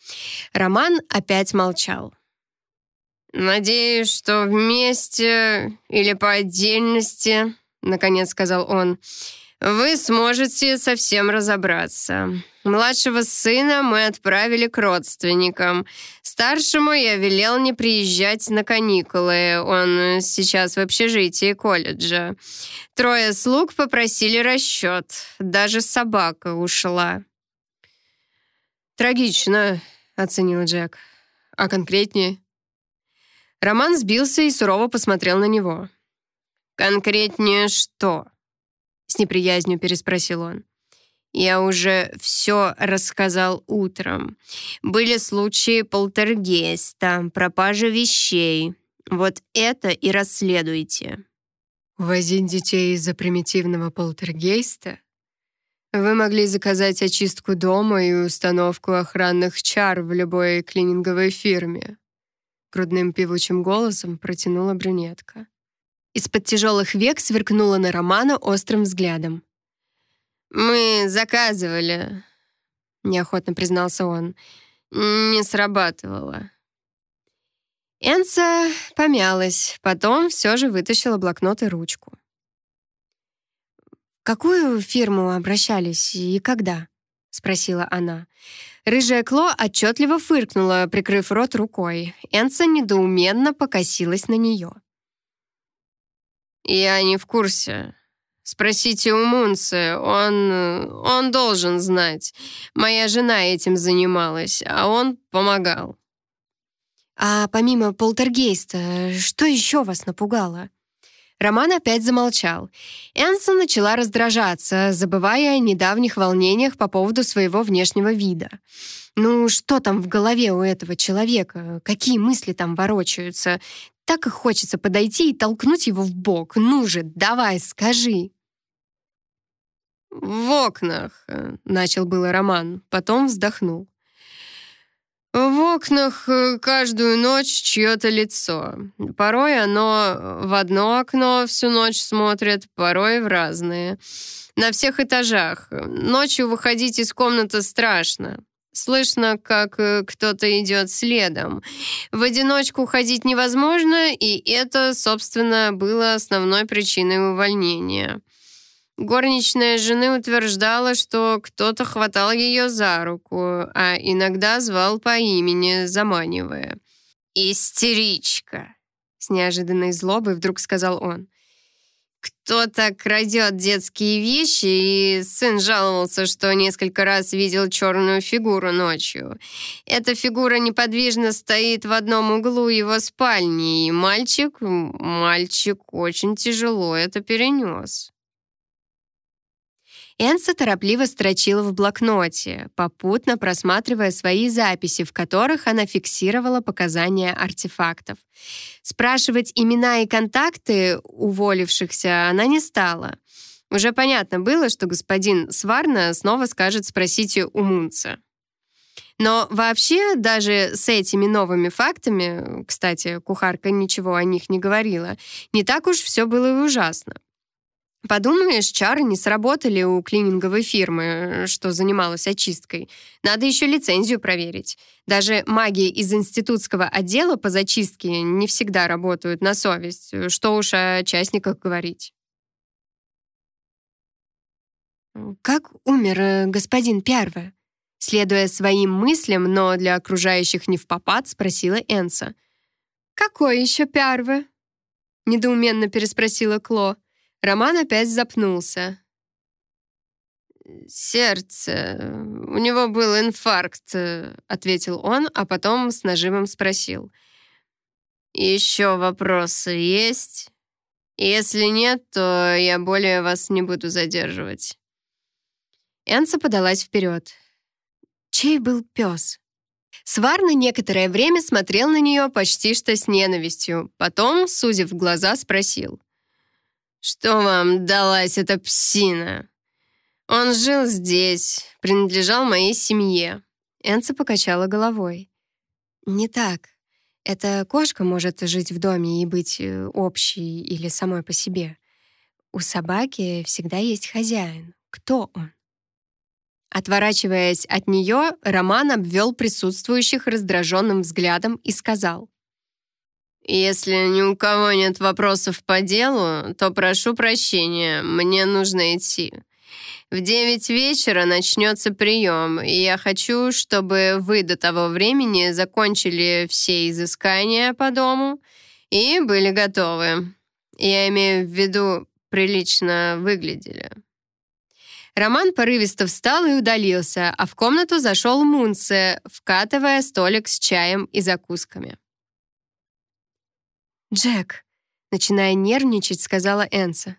Роман опять молчал. «Надеюсь, что вместе или по отдельности», — наконец сказал он, — вы сможете совсем разобраться. Младшего сына мы отправили к родственникам. Старшему я велел не приезжать на каникулы. Он сейчас в общежитии колледжа. Трое слуг попросили расчет. Даже собака ушла. «Трагично», — оценил Джек. «А конкретнее?» Роман сбился и сурово посмотрел на него. «Конкретнее что?» С неприязнью переспросил он. Я уже все рассказал утром. Были случаи полтергейста, пропажи вещей. Вот это и расследуйте. Возить детей из-за примитивного полтергейста? Вы могли заказать очистку дома и установку охранных чар в любой клининговой фирме. Грудным певучим голосом протянула брюнетка. Из-под тяжелых век сверкнула на Романа острым взглядом. «Мы заказывали», — неохотно признался он. «Не срабатывало». Энса помялась, потом все же вытащила блокнот и ручку. «В какую фирму обращались и когда?» — спросила она. Рыжая Кло отчетливо фыркнула, прикрыв рот рукой. Энса недоуменно покосилась на нее. «Я не в курсе. Спросите у Мунцы, он... он должен знать. Моя жена этим занималась, а он помогал». «А помимо полтергейста, что еще вас напугало?» Роман опять замолчал. Энсон начала раздражаться, забывая о недавних волнениях по поводу своего внешнего вида. Ну, что там в голове у этого человека? Какие мысли там ворочаются? Так и хочется подойти и толкнуть его в бок. Ну же, давай, скажи. «В окнах», начал было Роман, потом вздохнул. В окнах э, каждую ночь чье-то лицо. Порой оно в одно окно всю ночь смотрит, порой в разные. На всех этажах. Ночью выходить из комнаты страшно. Слышно, как э, кто-то идет следом. В одиночку ходить невозможно, и это, собственно, было основной причиной увольнения. Горничная жены утверждала, что кто-то хватал ее за руку, а иногда звал по имени, заманивая. «Истеричка!» — с неожиданной злобой вдруг сказал он. Кто-то крадет детские вещи, и сын жаловался, что несколько раз видел черную фигуру ночью. Эта фигура неподвижно стоит в одном углу его спальни, и мальчик, мальчик очень тяжело это перенес. Энса торопливо строчила в блокноте, попутно просматривая свои записи, в которых она фиксировала показания артефактов. Спрашивать имена и контакты уволившихся она не стала. Уже понятно было, что господин Сварна снова скажет «спросите у Мунца». Но вообще, даже с этими новыми фактами, кстати, кухарка ничего о них не говорила, не так уж все было и ужасно. Подумаешь, чары не сработали у клининговой фирмы, что занималась очисткой. Надо еще лицензию проверить. Даже маги из институтского отдела по зачистке не всегда работают на совесть. Что уж о частниках говорить. «Как умер э, господин Пярве?» Следуя своим мыслям, но для окружающих не в попад, спросила Энса. «Какой еще Пярве?» Недоуменно переспросила Кло. Роман опять запнулся. «Сердце. У него был инфаркт», — ответил он, а потом с нажимом спросил. «Еще вопросы есть? Если нет, то я более вас не буду задерживать». Энса подалась вперед. Чей был пес? Сварна некоторое время смотрел на нее почти что с ненавистью, потом, сузив глаза, спросил — «Что вам далась эта псина?» Он жил здесь, принадлежал моей семье. Энца покачала головой. «Не так. Эта кошка может жить в доме и быть э, общей или самой по себе. У собаки всегда есть хозяин. Кто он?» Отворачиваясь от нее, Роман обвел присутствующих раздраженным взглядом и сказал. «Если ни у кого нет вопросов по делу, то прошу прощения, мне нужно идти. В девять вечера начнется прием, и я хочу, чтобы вы до того времени закончили все изыскания по дому и были готовы. Я имею в виду, прилично выглядели». Роман порывисто встал и удалился, а в комнату зашел Мунце, вкатывая столик с чаем и закусками. «Джек», — начиная нервничать, сказала Энса.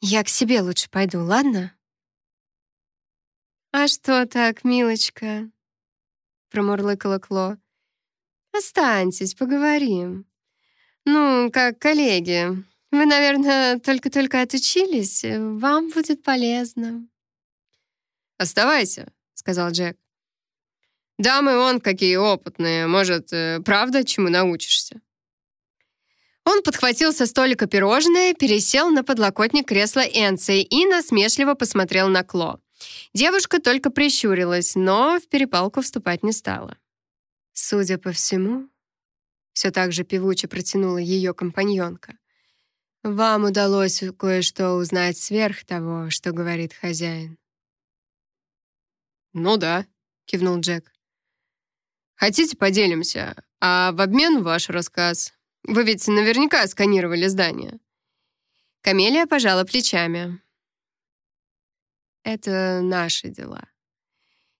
«Я к себе лучше пойду, ладно?» «А что так, милочка?» — промурлыкала Кло. «Останьтесь, поговорим. Ну, как коллеги. Вы, наверное, только-только отучились. Вам будет полезно». «Оставайся», — сказал Джек. «Дамы он какие опытные. Может, э, правда, чему научишься?» Он подхватил со столика пирожное, пересел на подлокотник кресла Энции и насмешливо посмотрел на Кло. Девушка только прищурилась, но в перепалку вступать не стала. «Судя по всему», — все так же певуче протянула ее компаньонка, «вам удалось кое-что узнать сверх того, что говорит хозяин». «Ну да», — кивнул Джек. «Хотите, поделимся, а в обмен ваш рассказ. Вы ведь наверняка сканировали здание». Камелия пожала плечами. «Это наши дела.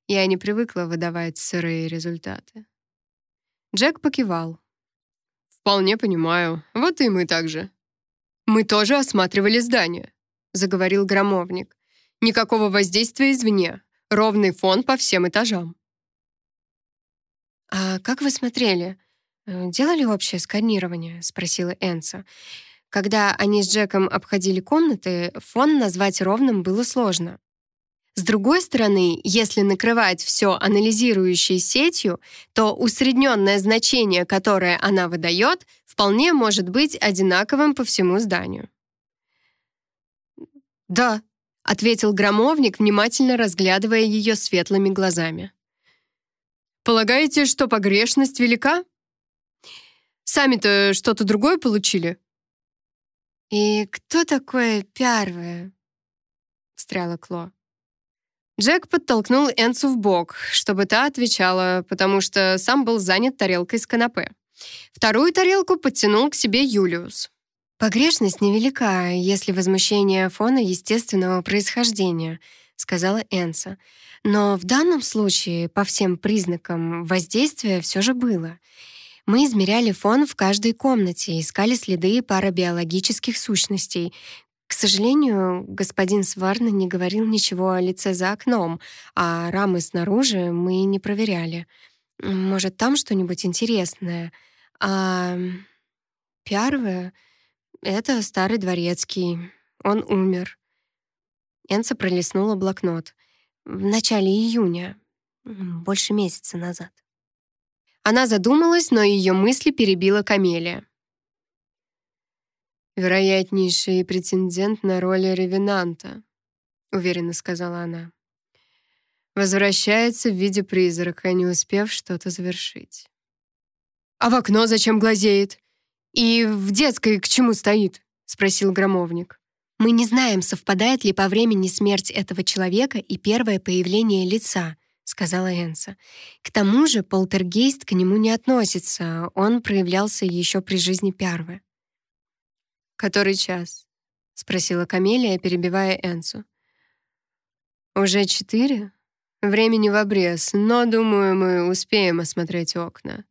Я не привыкла выдавать сырые результаты». Джек покивал. «Вполне понимаю. Вот и мы также». «Мы тоже осматривали здание», — заговорил громовник. «Никакого воздействия извне. Ровный фон по всем этажам». «А как вы смотрели? Э, «Делали общее сканирование?» — спросила Энса. Когда они с Джеком обходили комнаты, фон назвать ровным было сложно. С другой стороны, если накрывать все анализирующей сетью, то усредненное значение, которое она выдает, вполне может быть одинаковым по всему зданию. «Да», — ответил громовник, внимательно разглядывая ее светлыми глазами. «Полагаете, что погрешность велика?» Сами-то что-то другое получили?» «И кто такое первое?» — встряла Кло. Джек подтолкнул Энсу в бок, чтобы та отвечала, потому что сам был занят тарелкой с канапе. Вторую тарелку подтянул к себе Юлиус. «Погрешность невелика, если возмущение фона естественного происхождения», — сказала Энса. «Но в данном случае по всем признакам воздействия все же было. Мы измеряли фон в каждой комнате, искали следы парабиологических сущностей. К сожалению, господин Сварна не говорил ничего о лице за окном, а рамы снаружи мы не проверяли. Может, там что-нибудь интересное. А первое — это старый дворецкий. Он умер. Энса пролистнула блокнот. В начале июня, больше месяца назад. Она задумалась, но ее мысли перебила Камелия. «Вероятнейший претендент на роль ревенанта», — уверенно сказала она. «Возвращается в виде призрака, не успев что-то завершить». «А в окно зачем глазеет? И в детской к чему стоит?» — спросил громовник. «Мы не знаем, совпадает ли по времени смерть этого человека и первое появление лица», сказала Энса. К тому же полтергейст к нему не относится, он проявлялся еще при жизни Пярвы. «Который час?» — спросила Камелия, перебивая Энсу. «Уже четыре? Времени в обрез, но, думаю, мы успеем осмотреть окна.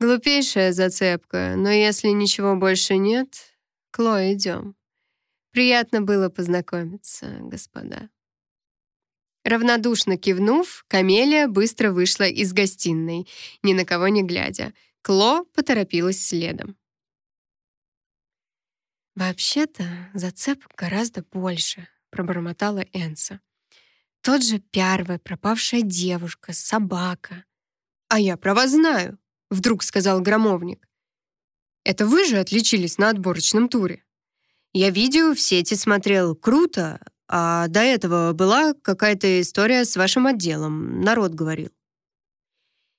Глупейшая зацепка, но если ничего больше нет, Кло, идем. Приятно было познакомиться, господа». Равнодушно кивнув, Камелия быстро вышла из гостиной, ни на кого не глядя. Кло поторопилась следом. «Вообще-то зацеп гораздо больше», — пробормотала Энса. тот же Пярве, пропавшая девушка, собака. «А я про знаю», — вдруг сказал громовник. «Это вы же отличились на отборочном туре? Я видео в сети смотрел, круто, а до этого была какая-то история с вашим отделом, народ говорил».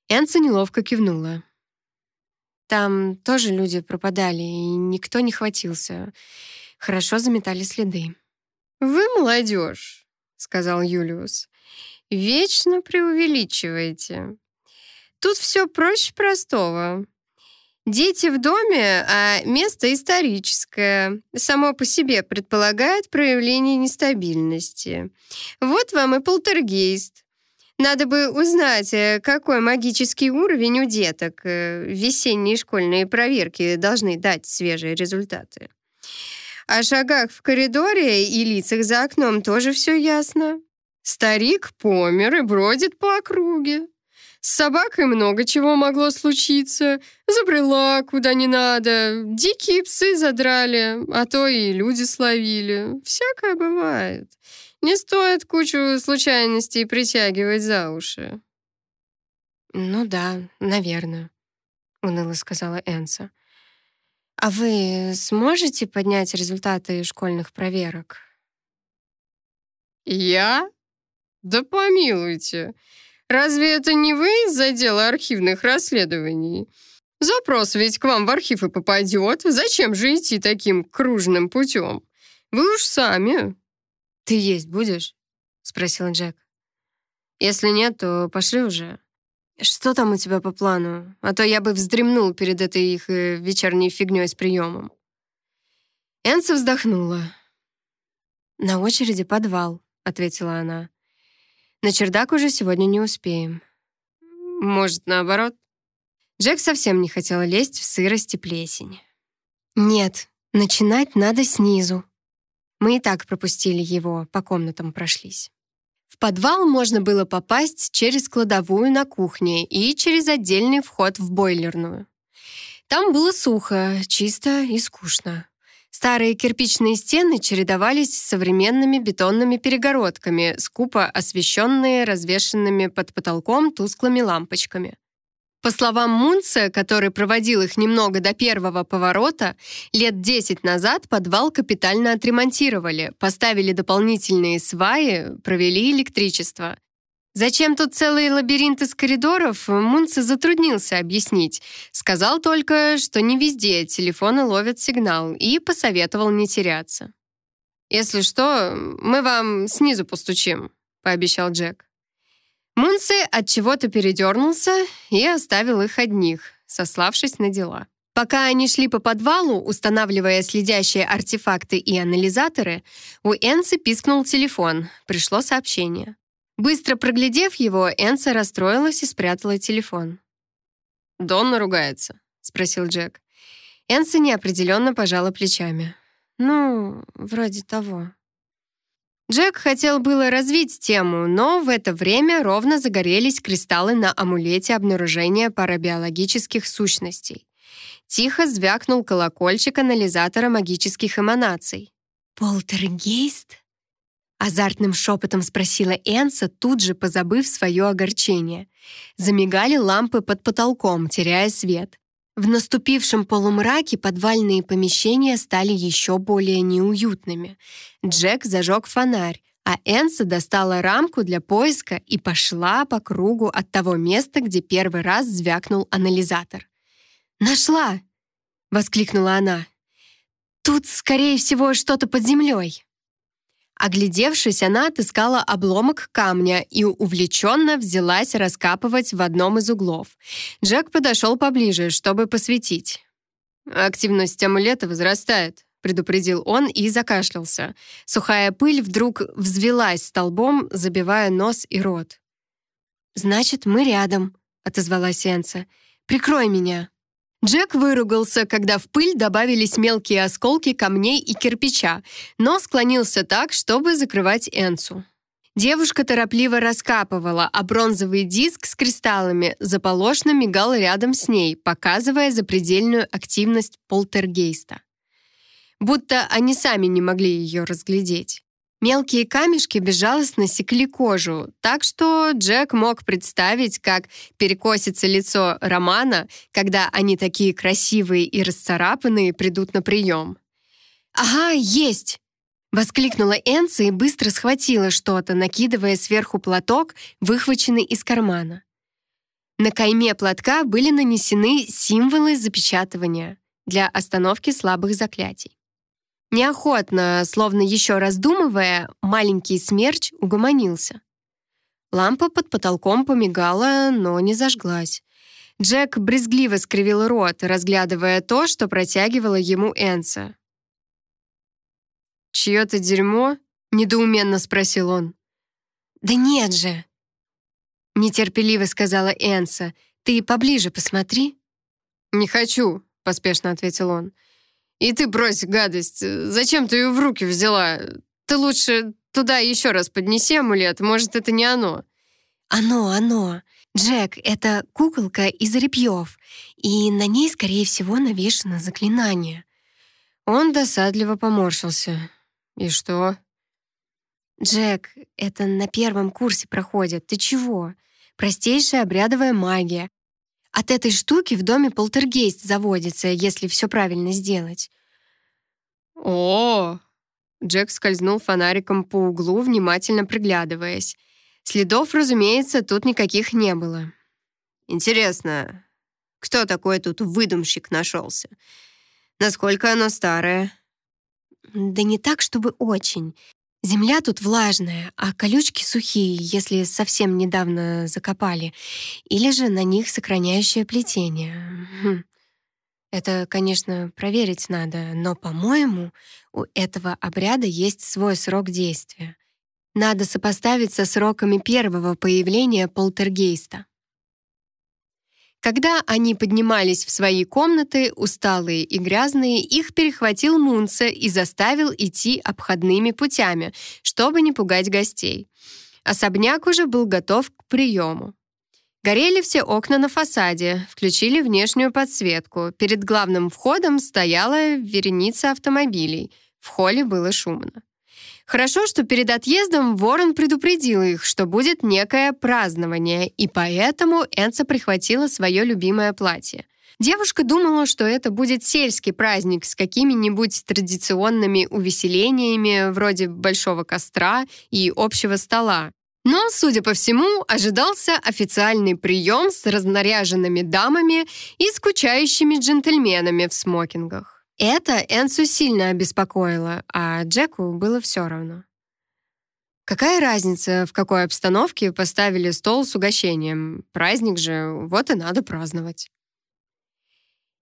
Энса неловко кивнула. Там тоже люди пропадали, и никто не хватился. Хорошо заметали следы. «Вы молодежь», — сказал Юлиус. «Вечно преувеличиваете. Тут все проще простого. Дети в доме, а место историческое. Само по себе предполагает проявление нестабильности. Вот вам и полтергейст. Надо бы узнать, э, какой магический уровень у деток. Э, весенние школьные проверки должны дать свежие результаты. О шагах в коридоре и лицах за окном тоже все ясно. Старик помер и бродит по округе. С собакой много чего могло случиться. Забрела куда не надо. Дикие псы задрали, а то и люди словили. Всякое бывает. Не стоит кучу случайностей притягивать за уши. «Ну да, наверное», — уныло сказала Энса. «А вы сможете поднять результаты школьных проверок?» «Я? Да помилуйте. Разве это не вы из отдела архивных расследований? Запрос ведь к вам в архив и попадет. Зачем же идти таким кружным путем? Вы уж сами». «Ты есть будешь?» — спросил Джек. «Если нет, то пошли уже. Что там у тебя по плану? А то я бы вздремнул перед этой их э, вечерней фигней с приемом». Энса вздохнула. «На очереди подвал», — ответила она. «На чердак уже сегодня не успеем». «Может, наоборот?» Джек совсем не хотел лезть в сырость и плесень. «Нет, начинать надо снизу». Мы и так пропустили его, по комнатам прошлись. В подвал можно было попасть через кладовую на кухне и через отдельный вход в бойлерную. Там было сухо, чисто и скучно. Старые кирпичные стены чередовались с современными бетонными перегородками, скупо освещенные развешенными под потолком тусклыми лампочками. По словам Мунца, который проводил их немного до первого поворота, лет 10 назад подвал капитально отремонтировали, поставили дополнительные сваи, провели электричество. Зачем тут целый лабиринт из коридоров, Мунце затруднился объяснить. Сказал только, что не везде телефоны ловят сигнал, и посоветовал не теряться. «Если что, мы вам снизу постучим», — пообещал Джек. Мунси от чего-то передернулся и оставил их одних, сославшись на дела. Пока они шли по подвалу, устанавливая следящие артефакты и анализаторы, у Энсы пискнул телефон. Пришло сообщение. Быстро проглядев его, Энса расстроилась и спрятала телефон. «Донна ругается?» — спросил Джек. Энса неопределенно пожала плечами. «Ну, вроде того». Джек хотел было развить тему, но в это время ровно загорелись кристаллы на амулете обнаружения парабиологических сущностей. Тихо звякнул колокольчик анализатора магических эманаций. «Полтергейст?» Азартным шепотом спросила Энса, тут же позабыв свое огорчение. Замигали лампы под потолком, теряя свет. В наступившем полумраке подвальные помещения стали еще более неуютными. Джек зажег фонарь, а Энса достала рамку для поиска и пошла по кругу от того места, где первый раз звякнул анализатор. «Нашла!» — воскликнула она. «Тут, скорее всего, что-то под землей». Оглядевшись, она отыскала обломок камня и увлеченно взялась раскапывать в одном из углов. Джек подошел поближе, чтобы посветить. «Активность амулета возрастает», — предупредил он и закашлялся. Сухая пыль вдруг взвелась столбом, забивая нос и рот. «Значит, мы рядом», — отозвалась Энса. «Прикрой меня». Джек выругался, когда в пыль добавились мелкие осколки камней и кирпича, но склонился так, чтобы закрывать Энсу. Девушка торопливо раскапывала, а бронзовый диск с кристаллами заполошно мигал рядом с ней, показывая запредельную активность полтергейста. Будто они сами не могли ее разглядеть. Мелкие камешки безжалостно секли кожу, так что Джек мог представить, как перекосится лицо Романа, когда они такие красивые и расцарапанные придут на прием. «Ага, есть!» — воскликнула Энса и быстро схватила что-то, накидывая сверху платок, выхваченный из кармана. На кайме платка были нанесены символы запечатывания для остановки слабых заклятий. Неохотно, словно еще раздумывая, маленький смерч угомонился. Лампа под потолком помигала, но не зажглась. Джек брезгливо скривил рот, разглядывая то, что протягивала ему Энса. «Чье-то дерьмо?» — недоуменно спросил он. «Да нет же!» — нетерпеливо сказала Энса. «Ты поближе посмотри». «Не хочу», — поспешно ответил он. И ты брось гадость. Зачем ты ее в руки взяла? Ты лучше туда еще раз поднеси амулет. Может, это не оно. Оно, оно. Джек, это куколка из репьев, и на ней, скорее всего, навешено заклинание. Он досадливо поморщился. И что? Джек, это на первом курсе проходит. Ты чего? Простейшая обрядовая магия. От этой штуки в доме полтергейст заводится, если все правильно сделать. О! Джек скользнул фонариком по углу, внимательно приглядываясь. Следов, разумеется, тут никаких не было. Интересно, кто такой тут выдумщик нашелся? Насколько оно старое? Да не так, чтобы очень. Земля тут влажная, а колючки сухие, если совсем недавно закопали, или же на них сохраняющее плетение. Хм. Это, конечно, проверить надо, но, по-моему, у этого обряда есть свой срок действия. Надо сопоставить со сроками первого появления полтергейста. Когда они поднимались в свои комнаты, усталые и грязные, их перехватил Мунце и заставил идти обходными путями, чтобы не пугать гостей. Особняк уже был готов к приему. Горели все окна на фасаде, включили внешнюю подсветку. Перед главным входом стояла вереница автомобилей. В холле было шумно. Хорошо, что перед отъездом Ворон предупредил их, что будет некое празднование, и поэтому Энца прихватила свое любимое платье. Девушка думала, что это будет сельский праздник с какими-нибудь традиционными увеселениями, вроде большого костра и общего стола. Но, судя по всему, ожидался официальный прием с разнаряженными дамами и скучающими джентльменами в смокингах. Это Энсу сильно обеспокоило, а Джеку было все равно. Какая разница, в какой обстановке поставили стол с угощением? Праздник же, вот и надо праздновать.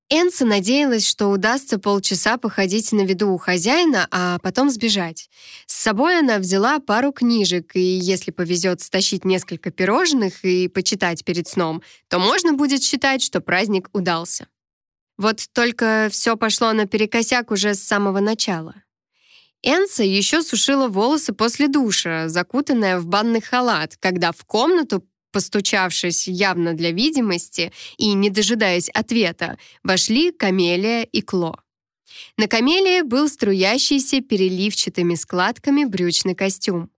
Энса надеялась, что удастся полчаса походить на виду у хозяина, а потом сбежать. С собой она взяла пару книжек, и если повезет стащить несколько пирожных и почитать перед сном, то можно будет считать, что праздник удался. Вот только все пошло наперекосяк уже с самого начала. Энса еще сушила волосы после душа, закутанная в банный халат, когда в комнату, постучавшись явно для видимости и не дожидаясь ответа, вошли Камелия и Кло. На Камелии был струящийся переливчатыми складками брючный костюм.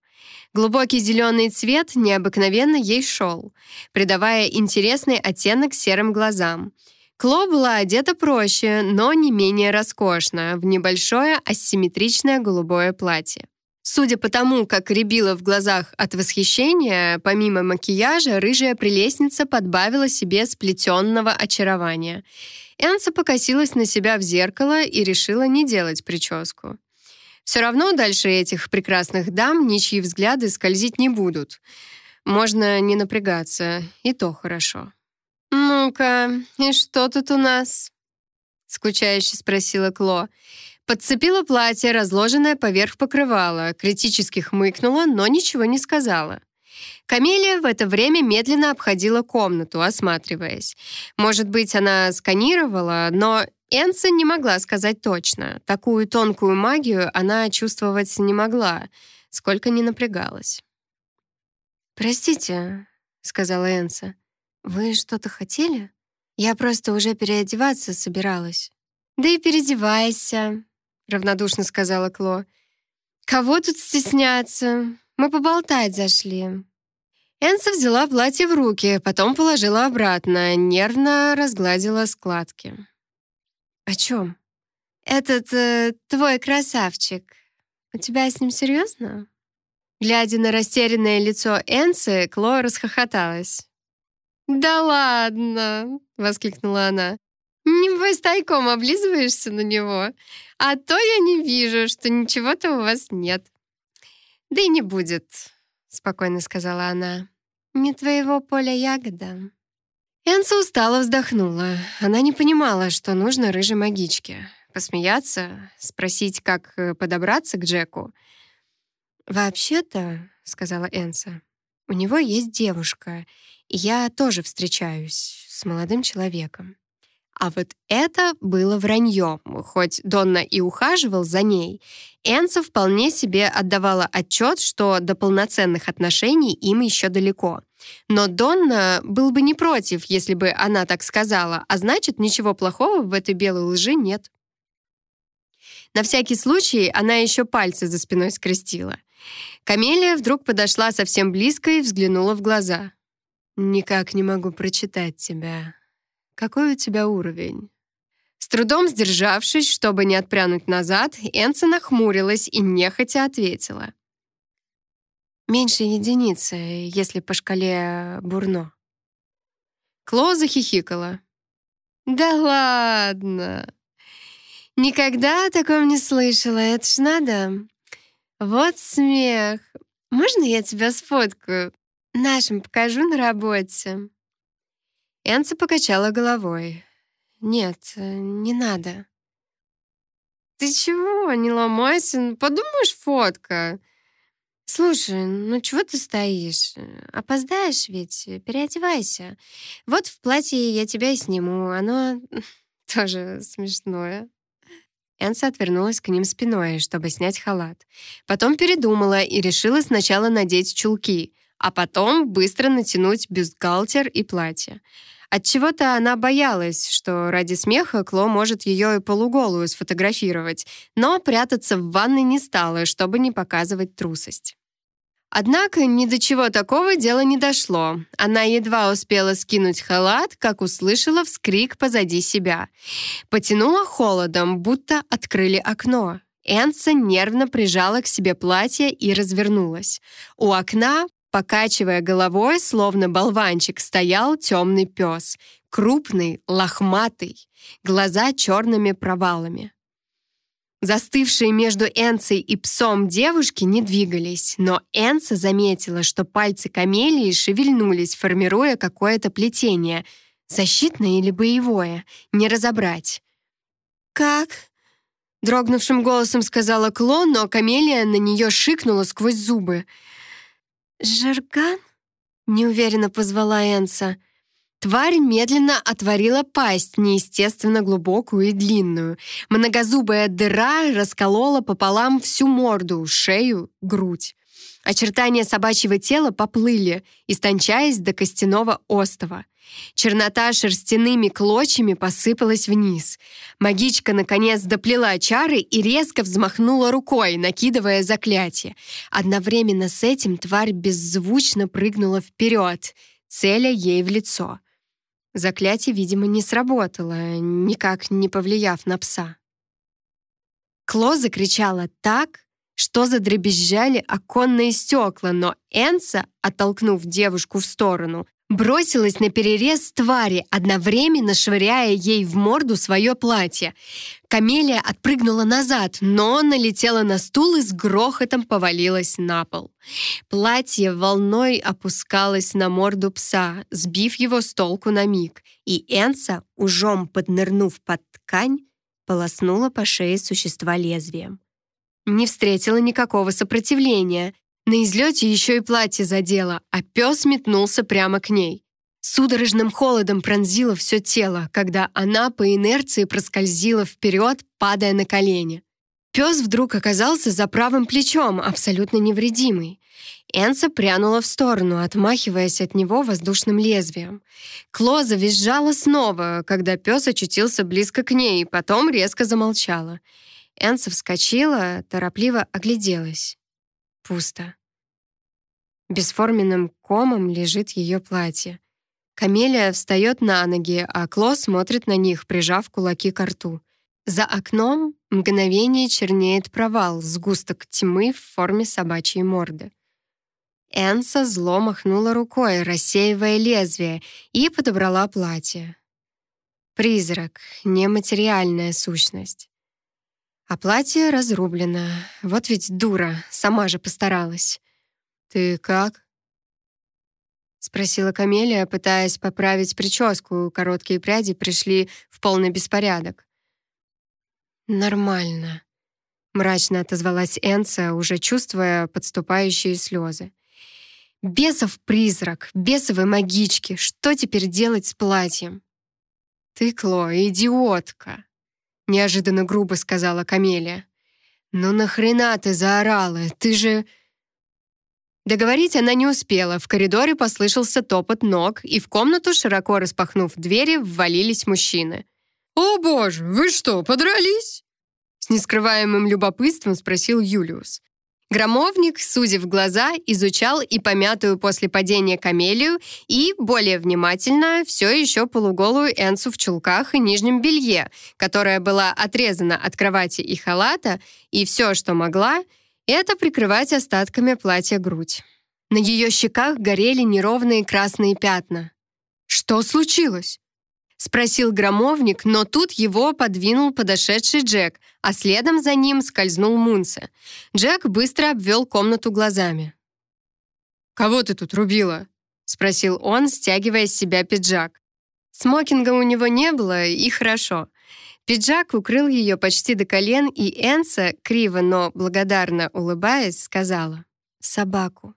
Глубокий зеленый цвет необыкновенно ей шел, придавая интересный оттенок серым глазам — Кло была одета проще, но не менее роскошно, в небольшое асимметричное голубое платье. Судя по тому, как рябила в глазах от восхищения, помимо макияжа, рыжая прелестница подбавила себе сплетенного очарования. Энса покосилась на себя в зеркало и решила не делать прическу. Все равно дальше этих прекрасных дам ничьи взгляды скользить не будут. Можно не напрягаться, и то хорошо. «Ну-ка, и что тут у нас?» — скучающе спросила Кло. Подцепила платье, разложенное поверх покрывала, критически хмыкнула, но ничего не сказала. Камелия в это время медленно обходила комнату, осматриваясь. Может быть, она сканировала, но Энса не могла сказать точно. Такую тонкую магию она чувствовать не могла, сколько не напрягалась. «Простите», — сказала Энса. «Вы что-то хотели? Я просто уже переодеваться собиралась». «Да и переодевайся», — равнодушно сказала Кло. Кого тут стесняться? Мы поболтать зашли». Энса взяла платье в руки, потом положила обратно, нервно разгладила складки. «О чем?» «Этот э, твой красавчик. У тебя с ним серьезно?» Глядя на растерянное лицо Энсы, Кло расхохоталась. «Да ладно!» — воскликнула она. «Небось, тайком облизываешься на него, а то я не вижу, что ничего-то у вас нет». «Да и не будет», — спокойно сказала она. «Не твоего поля ягода». Энса устало вздохнула. Она не понимала, что нужно рыжей магичке. Посмеяться, спросить, как э, подобраться к Джеку. «Вообще-то», — сказала Энса, — «у него есть девушка, и я тоже встречаюсь с молодым человеком. А вот это было вранье. Хоть Донна и ухаживал за ней, Энса вполне себе отдавала отчет, что до полноценных отношений им еще далеко. Но Донна был бы не против, если бы она так сказала, а значит, ничего плохого в этой белой лжи нет. На всякий случай она еще пальцы за спиной скрестила. Камелия вдруг подошла совсем близко и взглянула в глаза. «Никак не могу прочитать тебя», какой у тебя уровень?» С трудом сдержавшись, чтобы не отпрянуть назад, Энса нахмурилась и нехотя ответила. «Меньше единицы, если по шкале Бурно». Кло захихикала. «Да ладно! Никогда о таком не слышала, это ж надо. Вот смех. Можно я тебя сфоткаю? Нашим покажу на работе?» Энца покачала головой. «Нет, не надо». «Ты чего? Не ломайся. Подумаешь, фотка». «Слушай, ну чего ты стоишь? Опоздаешь ведь? Переодевайся. Вот в платье я тебя и сниму. Оно тоже смешное». Энса отвернулась к ним спиной, чтобы снять халат. Потом передумала и решила сначала надеть чулки, а потом быстро натянуть бюстгальтер и платье. Отчего-то она боялась, что ради смеха Кло может ее и полуголую сфотографировать, но прятаться в ванной не стала, чтобы не показывать трусость. Однако ни до чего такого дела не дошло. Она едва успела скинуть халат, как услышала вскрик позади себя. Потянула холодом, будто открыли окно. Энса нервно прижала к себе платье и развернулась. У окна Покачивая головой, словно болванчик, стоял темный пес. Крупный, лохматый, глаза черными провалами. Застывшие между Энцей и псом девушки не двигались, но Энца заметила, что пальцы камелии шевельнулись, формируя какое-то плетение. Защитное или боевое, не разобрать. «Как?» — дрогнувшим голосом сказала Кло, но камелия на нее шикнула сквозь зубы — «Жарган?» — неуверенно позвала Энса. Тварь медленно отворила пасть, неестественно глубокую и длинную. Многозубая дыра расколола пополам всю морду, шею, грудь. Очертания собачьего тела поплыли, истончаясь до костяного остова. Чернота шерстяными клочьями посыпалась вниз. Магичка, наконец, доплела чары и резко взмахнула рукой, накидывая заклятие. Одновременно с этим тварь беззвучно прыгнула вперед, целя ей в лицо. Заклятие, видимо, не сработало, никак не повлияв на пса. Кло закричала так, что задребезжали оконные стекла, но Энса, оттолкнув девушку в сторону, бросилась на перерез твари, одновременно швыряя ей в морду свое платье. Камелия отпрыгнула назад, но налетела на стул и с грохотом повалилась на пол. Платье волной опускалось на морду пса, сбив его с толку на миг, и Энса, ужом поднырнув под ткань, полоснула по шее существа лезвием не встретила никакого сопротивления. На излете еще и платье задело, а пес метнулся прямо к ней. Судорожным холодом пронзило все тело, когда она по инерции проскользила вперед, падая на колени. Пес вдруг оказался за правым плечом, абсолютно невредимый. Энса прянула в сторону, отмахиваясь от него воздушным лезвием. Кло завизжала снова, когда пес очутился близко к ней, потом резко замолчала. Энса вскочила, торопливо огляделась. Пусто. Бесформенным комом лежит ее платье. Камелия встает на ноги, а Кло смотрит на них, прижав кулаки к рту. За окном мгновение чернеет провал, сгусток тьмы в форме собачьей морды. Энса зло махнула рукой, рассеивая лезвие, и подобрала платье. Призрак, нематериальная сущность. А платье разрублено. Вот ведь дура, сама же постаралась. «Ты как?» — спросила Камелия, пытаясь поправить прическу. Короткие пряди пришли в полный беспорядок. «Нормально», — мрачно отозвалась Энса, уже чувствуя подступающие слезы. «Бесов призрак, бесовой магички, что теперь делать с платьем?» «Ты, Кло, идиотка!» — неожиданно грубо сказала Камелия. «Ну нахрена ты заорала? Ты же...» Договорить она не успела. В коридоре послышался топот ног, и в комнату, широко распахнув двери, ввалились мужчины. «О боже, вы что, подрались?» С нескрываемым любопытством спросил Юлиус. Громовник, судя в глаза, изучал и помятую после падения камелию, и, более внимательно, все еще полуголую Энсу в чулках и нижнем белье, которая была отрезана от кровати и халата, и все, что могла — это прикрывать остатками платья грудь. На ее щеках горели неровные красные пятна. «Что случилось?» — спросил громовник, но тут его подвинул подошедший Джек, а следом за ним скользнул Мунсе. Джек быстро обвел комнату глазами. «Кого ты тут рубила?» — спросил он, стягивая с себя пиджак. Смокинга у него не было, и хорошо — Пиджак укрыл ее почти до колен, и Энса, криво, но благодарно улыбаясь, сказала «Собаку».